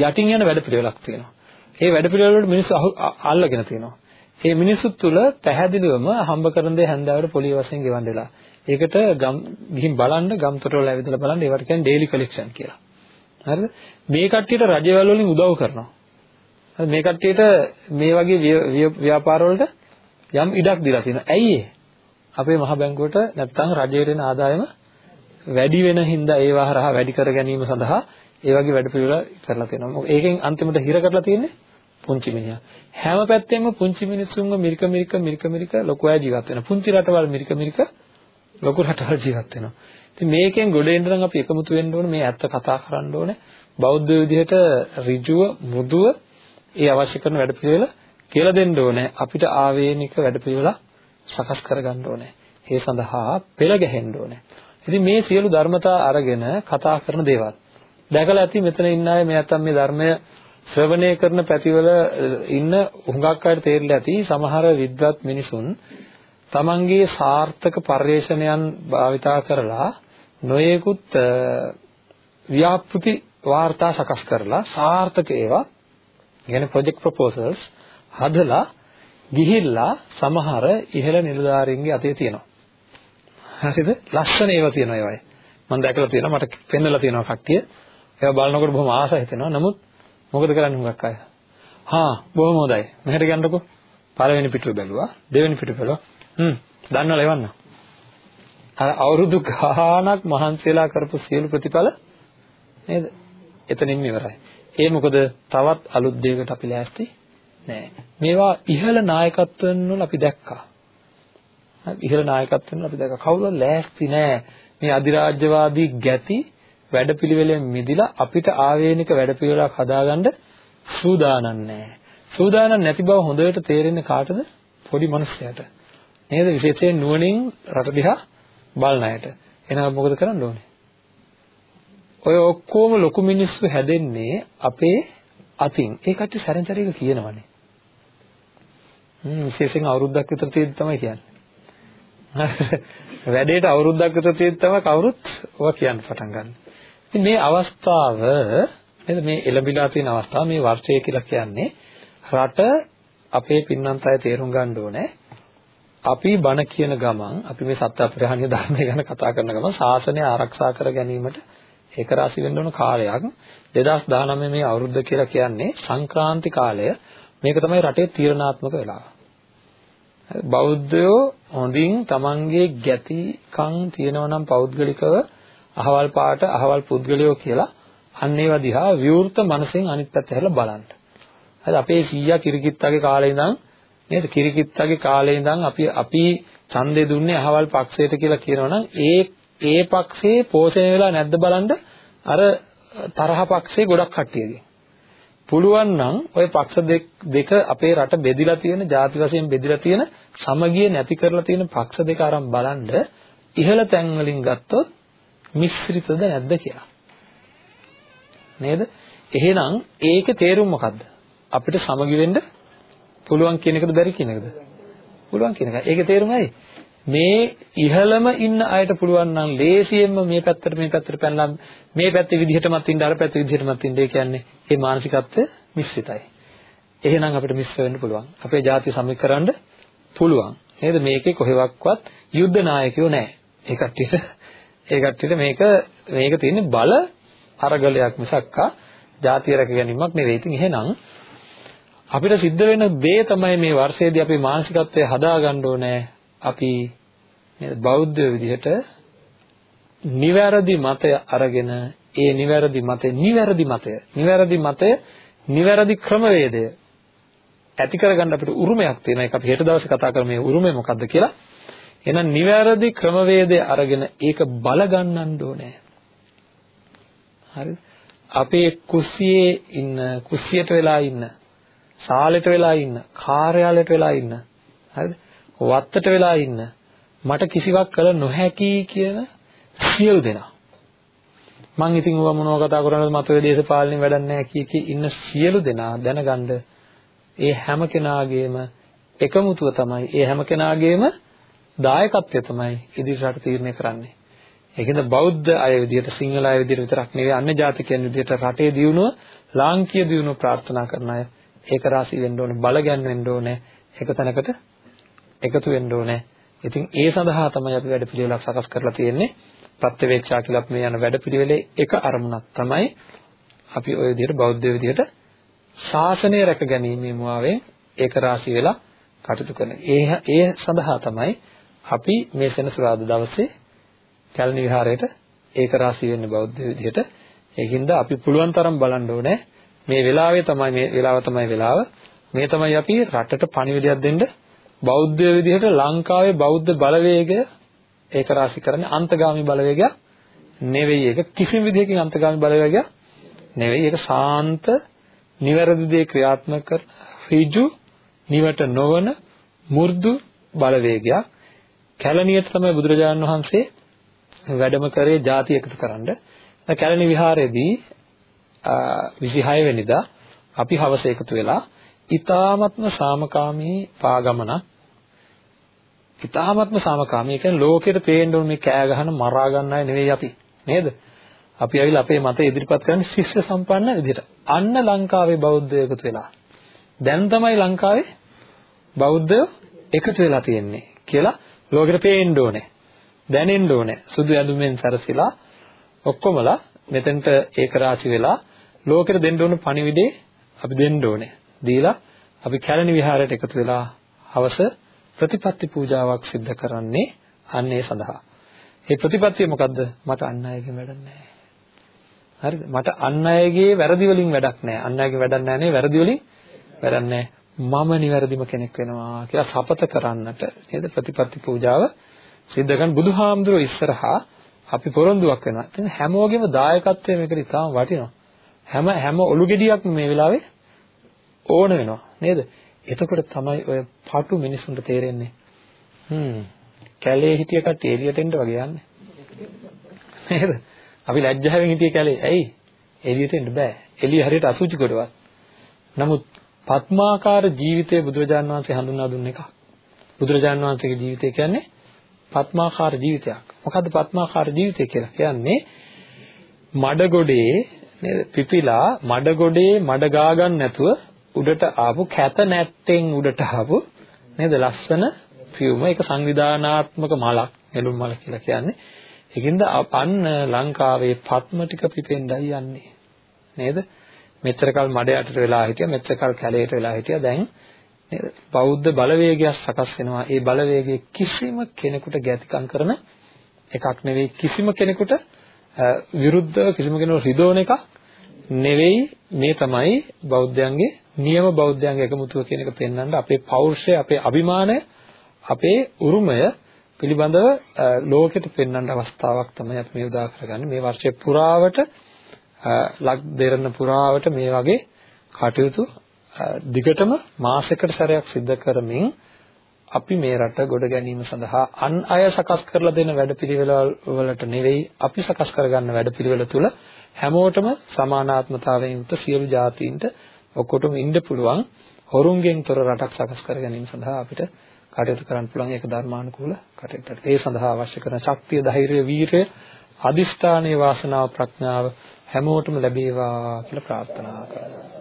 [SPEAKER 2] යටින් යන වැඩපිළිවෙලක් තියෙනවා. මේ වැඩපිළිවෙල වලට මිනිස්සු අල්ලගෙන තියෙනවා. මේ මිනිස්සුත් තුල පැහැදිලිවම හම්බ කරන දේ හැන්දාවට පොලිය වශයෙන් ගෙවන්න වෙලා. ඒකට ගම් ගිහින් බලන්න ගම්තොට වල ඇවිදලා බලන්න ඒවට කියන්නේ ඩේලි කලෙක්ෂන් කියලා. හරිද? මේ කට්ටියට රජවල් වලින් උදව් කරනවා. හරි මේ කට්ටියට මේ වගේ ව්‍යාපාර වලට යම් ඉඩක් දීලා තියෙනවා. ඇයි ඒ? අපේ මහ බැංකුවට නැත්තම් රජයට එන ආදායම වැඩි වෙන හින්දා ඒවා හරහා වැඩි කර ගැනීම සඳහා ඒ වගේ වැඩ පිළිවෙල කරලා තියෙනවා. ඒකෙන් අන්තිමට හිර කරලා තියෙන්නේ පුංචි මිනිහා. හැම පැත්තෙම පුංචි මිනිස්සුන්ව මිරික මිරික මිරික මිරික ලොකු අය ජීවත් වෙනවා. පුංචි රටවල් මිරික මිරික ලොකු රටවල් ජීවත් වෙනවා. ඉතින් මේකෙන් ගොඩ එන්න නම් අපි එකමුතු වෙන්න ඕනේ. මේ ඇත්ත කතා කරන්න ඕනේ. බෞද්ධ විදිහට ඍජුව මෘදුව ඒ අවශ්‍ය කරන වැඩ පිළිවෙල කියලා දෙන්න ඕනේ. අපිට ආවේනික වැඩ පිළිවෙල සකස් කරගන්න ඕනේ. ඒ සඳහා පෙළ ගැහෙන්න ඕනේ. ඉතින් මේ සියලු ධර්මතා අරගෙන කතා කරන දේවල් දැකලා ඇති මෙතන ඉන්න අය මේ නැත්තම් මේ ධර්මය ශ්‍රවණය කරන පැතිවල ඉන්න හුඟක් අයට තේරිලා ඇති සමහර විද්වත් මිනිසුන් තමන්ගේ සාර්ථක පරිශ්‍රණයන් භාවිතා කරලා නොයෙකුත් ව්‍යාපෘති වාර්තා සකස් කරලා සාර්ථක ඒවා කියන්නේ ප්‍රොජෙක්ට් ප්‍රොපෝසල්ස් හදලා ගිහිල්ලා සමහර ඉහළ නිලධාරීන්ගේ අතේ තියෙනවා. හරිද? ලස්සන ඒවා තියෙනවා ඒවයි. මම දැකලා තියෙනවා මට පෙන්නලා තියෙනවා කට්ටිය. ඒවා බලනකොට බොහොම ආස හිතෙනවා. නමුත් මොකද කරන්නේ හුඟක් අය? හා බොහොම හොඳයි. මෙහෙට ගන්නකො. පළවෙනි පිටුව බැලුවා. දෙවෙනි පිටුව බැලුවා. හ්ම්. දන්නවල එවන්න. අර අවුරුදු ගාණක් මහන්සියලා කරපු සියලු ප්‍රතිඵල නේද? එතනින් ඉවරයි. ඒ මොකද තවත් අලුත් දෙයකට අපි ලෑස්ති නෑ. මේවා ඉහළ නායකත්වයන් වල අපි දැක්කා. ඉහළ නායකත්වයන් වල අපි දැක්කා. කවුරුත් ලෑස්ති නෑ. මේ අධිරාජ්‍යවාදී ගැති වැඩපිළිවෙලෙන් මිදිලා අපිට ආවේනික වැඩපිළිවෙලක් හදාගන්න සූදානම් නැහැ. සූදානම් නැති බව හොඳට තේරෙන්නේ කාටද? පොඩි මිනිස්සයාට. නේද? විශේෂයෙන් නුවණින් රට දිහා බලන අයට. එහෙනම් මොකද කරන්න ඕනේ? ඔය ඔක්කොම ලොකු මිනිස්සු හැදෙන්නේ අපේ අතින්. ඒ කට්ටිය සැරෙන් සැරේක කියනවනේ. හ්ම් විශේෂයෙන් අවුරුද්දක් විතර තියෙද්දි තමයි කියන්නේ. වැඩේට අවුරුද්දක් විතර තියෙද්දි තමයි කවුරුත් ඔවා කියන්න පටන් ගන්න. ඉතින් මේ අවස්ථාව නේද මේ එළඹිලා තියෙන අවස්ථාව මේ වර්ෂය කියලා කියන්නේ රට අපේ පින්නන්ත අය තේරුම් ගන්න ඕනේ අපි බණ කියන ගමන් අපි මේ සත්‍ය අප්‍රහාණ්‍ය ධර්මය ගැන කතා කරන ගමන් ශාසනය ආරක්ෂා කර ගැනීමට ඒක රාශි වෙන්න ඕන කාලයක් 2019 මේ අවුරුද්ද කියලා කියන්නේ සංක්‍රාන්ති කාලය මේක තමයි රටේ තීරණාත්මක වෙලාව. බෞද්ධයෝ හොඳින් තමන්ගේ ගැතිකම් තියෙනවා නම් පෞද්ගලිකව අහවල් පාට අහවල් පුද්ගලයෝ කියලා අන්න ඒවා දිහා විවෘත මනසෙන් අනිත් පැත්ත හැරලා බලන්න. හරි අපේ සීයා කිරිකිත්තගේ කාලේ ඉඳන් නේද කිරිකිත්තගේ කාලේ ඉඳන් අපි අපි ඡන්දේ දුන්නේ අහවල් පක්ෂයට කියලා කියනවනම් ඒ ඒ පක්ෂේ පෝෂණය වෙලා නැද්ද බලන්න අර තරහ පක්ෂේ ගොඩක් කට්ටියගේ. පුළුවන් නම් ওই පක්ෂ දෙක අපේ රට බෙදිලා තියෙන, ಜಾති වශයෙන් බෙදිලා තියෙන සමගිය නැති කරලා තියෙන පක්ෂ දෙක අරන් බලනද ඉහළ තැන් වලින් ගත්තොත් මිශ්‍රිතද නැද්ද කියලා. නේද? එහෙනම් ඒකේ තේරුම මොකද්ද? අපිට සමගි වෙන්න පුළුවන් කියන එකද බැරි කියන එකද? පුළුවන් කියන එක. ඒකේ තේරුම ඇයි? මේ ඉහළම ඉන්න අයට පුළුවන් නම් ලේසියෙන්ම මේ පැත්තට මේ පැත්තට පැනලා මේ පැත්තේ විදිහටමත් ඉන්න අර පැත්තේ විදිහටමත් ඉන්න ඒ කියන්නේ මේ මානසිකත්වය මිශ්‍රිතයි. එහෙනම් අපිට මිශ්‍ර වෙන්න පුළුවන්. අපේ ජාතිය සමීකරන්න පුළුවන්. නේද? මේකේ කොහෙවත්වත් යුද්ධ නායකයෝ නැහැ. ඒ කට්ටියට ඒ කට්ටියට මේක මේක තියෙන්නේ බල අරගලයක් මිසක්කා ජාතිය රැක ගැනීමක් නෙවෙයි. ඉතින් එහෙනම් අපිට සිද්ධ වෙන දේ තමයි මේ වර්ෂයේදී අපේ මානසිකත්වය හදාගන්න ඕනේ. අපි බෞද්ධ විදිහට නිවැරදි මතය අරගෙන ඒ නිවැරදි මතය නිවැරදි මතය නිවැරදි මතය නිවැරදි ක්‍රමවේදය ඇති කරගන්න අපිට උරුමයක් තියෙනවා. ඒක අපි හෙට දවසේ කතා කරමු මේ උරුමය මොකක්ද කියලා. එහෙනම් නිවැරදි ක්‍රමවේදය අරගෙන ඒක බල ගන්නන්න ඕනේ. හරිද? අපේ කුස්සියේ ඉන්න කුස්සියට වෙලා ඉන්න ශාලෙට වෙලා ඉන්න කාර්යාලයට වෙලා ඉන්න. හරිද? වත්තට වෙලා ඉන්න. මට කිසිවක් කළ නොහැකි කියන සියලු දෙනා. මං ඉතින් ඔවා මොනව කතා කරනවද මතවේ දේශපාලනේ වැඩක් නැහැ කිය කී ඉන්න සියලු දෙනා දැනගන්න ඒ හැම කෙනාගේම එකමුතුව තමයි. ඒ හැම කෙනාගේම දායකත්වය තමයි ඉදිරියට තීරණය කරන්නේ. ඒකෙන්ද බෞද්ධ අය විදිහට සිංහල අය විදිහට විතරක් නෙවෙයි අන්‍ය ජාතිකයන් විදිහට රටේ දියුණුව ලාංකීය දියුණුව ප්‍රාර්ථනා කරන අය ඒක රාශී වෙන්න ඕනේ බල ගැන්වෙන්න ඕනේ. එක තැනකට එකතු වෙන්න ඕනේ. ඉතින් ඒ සඳහා තමයි අපි වැඩපිළිවෙලක් සකස් කරලා තියෙන්නේ. ප්‍රත්‍යවේක්ෂා කියලා අපි මේ යන වැඩපිළිවෙලේ එක අරමුණක් තමයි අපි ওই විදිහට බෞද්ධ විදිහට ශාසනය රැක ගැනීමේ මුවාවෙන් ඒක රාශී වෙලා කටයුතු කරන. ඒ ඒ සඳහා තමයි අපි මේ සෙනසුරාදා දවසේ කැලණි විහාරයට ඒක රාශී වෙන්නේ බෞද්ධ විදිහට. ඒකින්ද අපි පුළුවන් තරම් බලන්න ඕනේ මේ වෙලාවේ තමයි මේ වෙලාව තමයි වෙලාව. මේ තමයි අපි රටට පණිවිඩයක් දෙන්න බෞද්ධය විදිහට ලංකාවේ බෞද්ධ බලවේගය ඒක රාශි කරන්නේ අන්තගාමී බලවේගය නෙවෙයි. ඒක කිසිම විදිහකින් අන්තගාමී බලවේගය නෙවෙයි. ඒක සාන්ත නිවැරදි දේ ක්‍රියාත්මක කර ඍජු නිවට නොවන මු르දු බලවේගයක්. කැලණියට තමයි බුදුරජාණන් වහන්සේ වැඩම කරේ ಜಾති එකතු කරන්න. කැලණි විහාරයේදී 26 වෙනිදා අපි හවස එකතු වෙලා ඊ타මත්ම සාමකාමී පාගමනක් ඊ타ත්ම සාමකාමී කියන්නේ ලෝකෙට පේන්න ඕන මේ කෑ ගහන මරා ගන්න අය නෙවෙයි අපි නේද? අපි ඇවිල්ලා අපේ මතය ඉදිරිපත් කරන්නේ ශිෂ්‍ය සම්පන්න විදිහට. අන්න ලංකාවේ බෞද්ධයෝ එකතු වෙලා. දැන් තමයි ලංකාවේ බෞද්ධයෝ එකතු වෙලා තියෙන්නේ කියලා ලෝකෙට පේන්න ඕනේ. දැනෙන්න ඕනේ. සුදු ඇඳුමෙන් සැරසිලා ඔක්කොමලා මෙතෙන්ට ඒක රාශි වෙලා ලෝකෙට දෙන්න ඕන පණිවිඩේ අපි දෙන්න ඕනේ. දීලා අපි කැලණි විහාරයට එකතු වෙලා හවස ප්‍රතිපත්ති පූජාවක් සිද්ධ කරන්නේ අන්න ඒ සඳහා. ඒ ප්‍රතිපත්තිය මොකද්ද? මට අන් අයගෙන් වැඩක් නැහැ. හරිද? මට අන් අයගේ වැරදි වලින් වැඩක් නැහැ. අන් අයගේ වැඩක් නැහැ නේ වැරදි වලින් වැඩක් නැහැ. මම නිවැරදිම කෙනෙක් වෙනවා කියලා සපත කරන්නට නේද ප්‍රතිපත්ති පූජාව සිද්ධ කරන බුදුහාමුදුරුවෝ ඉස්සරහා අපි පොරොන්දුවක් වෙනවා. ඉතින් හැමෝගෙම දායකත්වය මේකට ඉතාම වටිනවා. හැම හැම ඔලු ගෙඩියක්ම මේ වෙලාවේ ඕන වෙනවා නේද? එතකොට තමයි ඔය පටු මිනිසුන්ට තේරෙන්නේ. හ්ම් කැලේ හිටිය කට්ටිය එළියට එන්න වගේ යන්නේ. නේද? අපි ලැජ්ජාවෙන් හිටිය කැලේ. ඇයි? එළියට එන්න බෑ. එළිය හරියට අසුචි කොටවත්. නමුත් පත්මාකාර ජීවිතය බුදුරජාන් වහන්සේ හඳුන්වා දුන්න එකක්. බුදුරජාන් වහන්සේගේ ජීවිතය කියන්නේ පත්මාකාර ජීවිතයක්. මොකද්ද පත්මාකාර ජීවිතය කියලා? කියන්නේ මඩගොඩේ නේද? පිපිලා මඩගොඩේ මඩ ගා ගන්න නැතුව උඩට ආපු කැත නැත්තෙන් උඩට ආපු නේද ලස්සන පියුම ඒක සංවිධානාත්මක මලක් නෙළුම් මල කියලා කියන්නේ. ඒකින්ද අන්න ලංකාවේ පත්ම ටික පිපෙන්නයි යන්නේ. නේද? මෙච්චර කල් මඩ යටට වෙලා හිටියා මෙච්චර කල් කැලේට වෙලා හිටියා. දැන් නේද? බෞද්ධ බලවේගයක් සකස් වෙනවා. ඒ බලවේගයේ කිසිම කෙනෙකුට ගැතිකම් කරන එකක් නෙවෙයි. කිසිම කෙනෙකුට විරුද්ධව කිසිම කෙනෙකුට රිදවන එකක් නෙවෙයි මේ තමයි බෞද්ධයන්ගේ නියම බෞද්ධයන්ගේ එකමුතුව කියන එක පෙන්වන්න අපේ පෞරුෂය අපේ අභිමානය අපේ උරුමය පිළිබඳව ලෝකෙට පෙන්වන්න අවස්ථාවක් තමයි අපි මේ උදා කරගන්නේ. මේ වර්ෂය පුරාවට ලක් දෙරණ පුරාවට මේ වගේ කටයුතු දිගටම මාසයකට සැරයක් සිදු කරමින් අපි මේ රට ගොඩ ගැනීම සඳහා අන් අය සකස් කරලා දෙන වැඩපිළිවෙල වලට නෙවෙයි අපි සකස් කරගන්න වැඩපිළිවෙල තුල හැමෝටම සමානාත්මතාවයෙන් යුක්ත සියලු ජාතීන්ට ඔක්කොටම ඉන්න පුළුවන් හොරුන්ගෙන් තොර රටක් සකස් කර ගැනීම සඳහා අපිට කටයුතු කරන්න පුළුවන් ඒක ධර්මානුකූල කටයුත්තක්. ඒ සඳහා අවශ්‍ය කරන ශක්තිය, ධෛර්යය, වීරිය, අදිෂ්ඨානයේ වාසනාව, ප්‍රඥාව හැමෝටම ලැබේවා කියලා ප්‍රාර්ථනා කරනවා.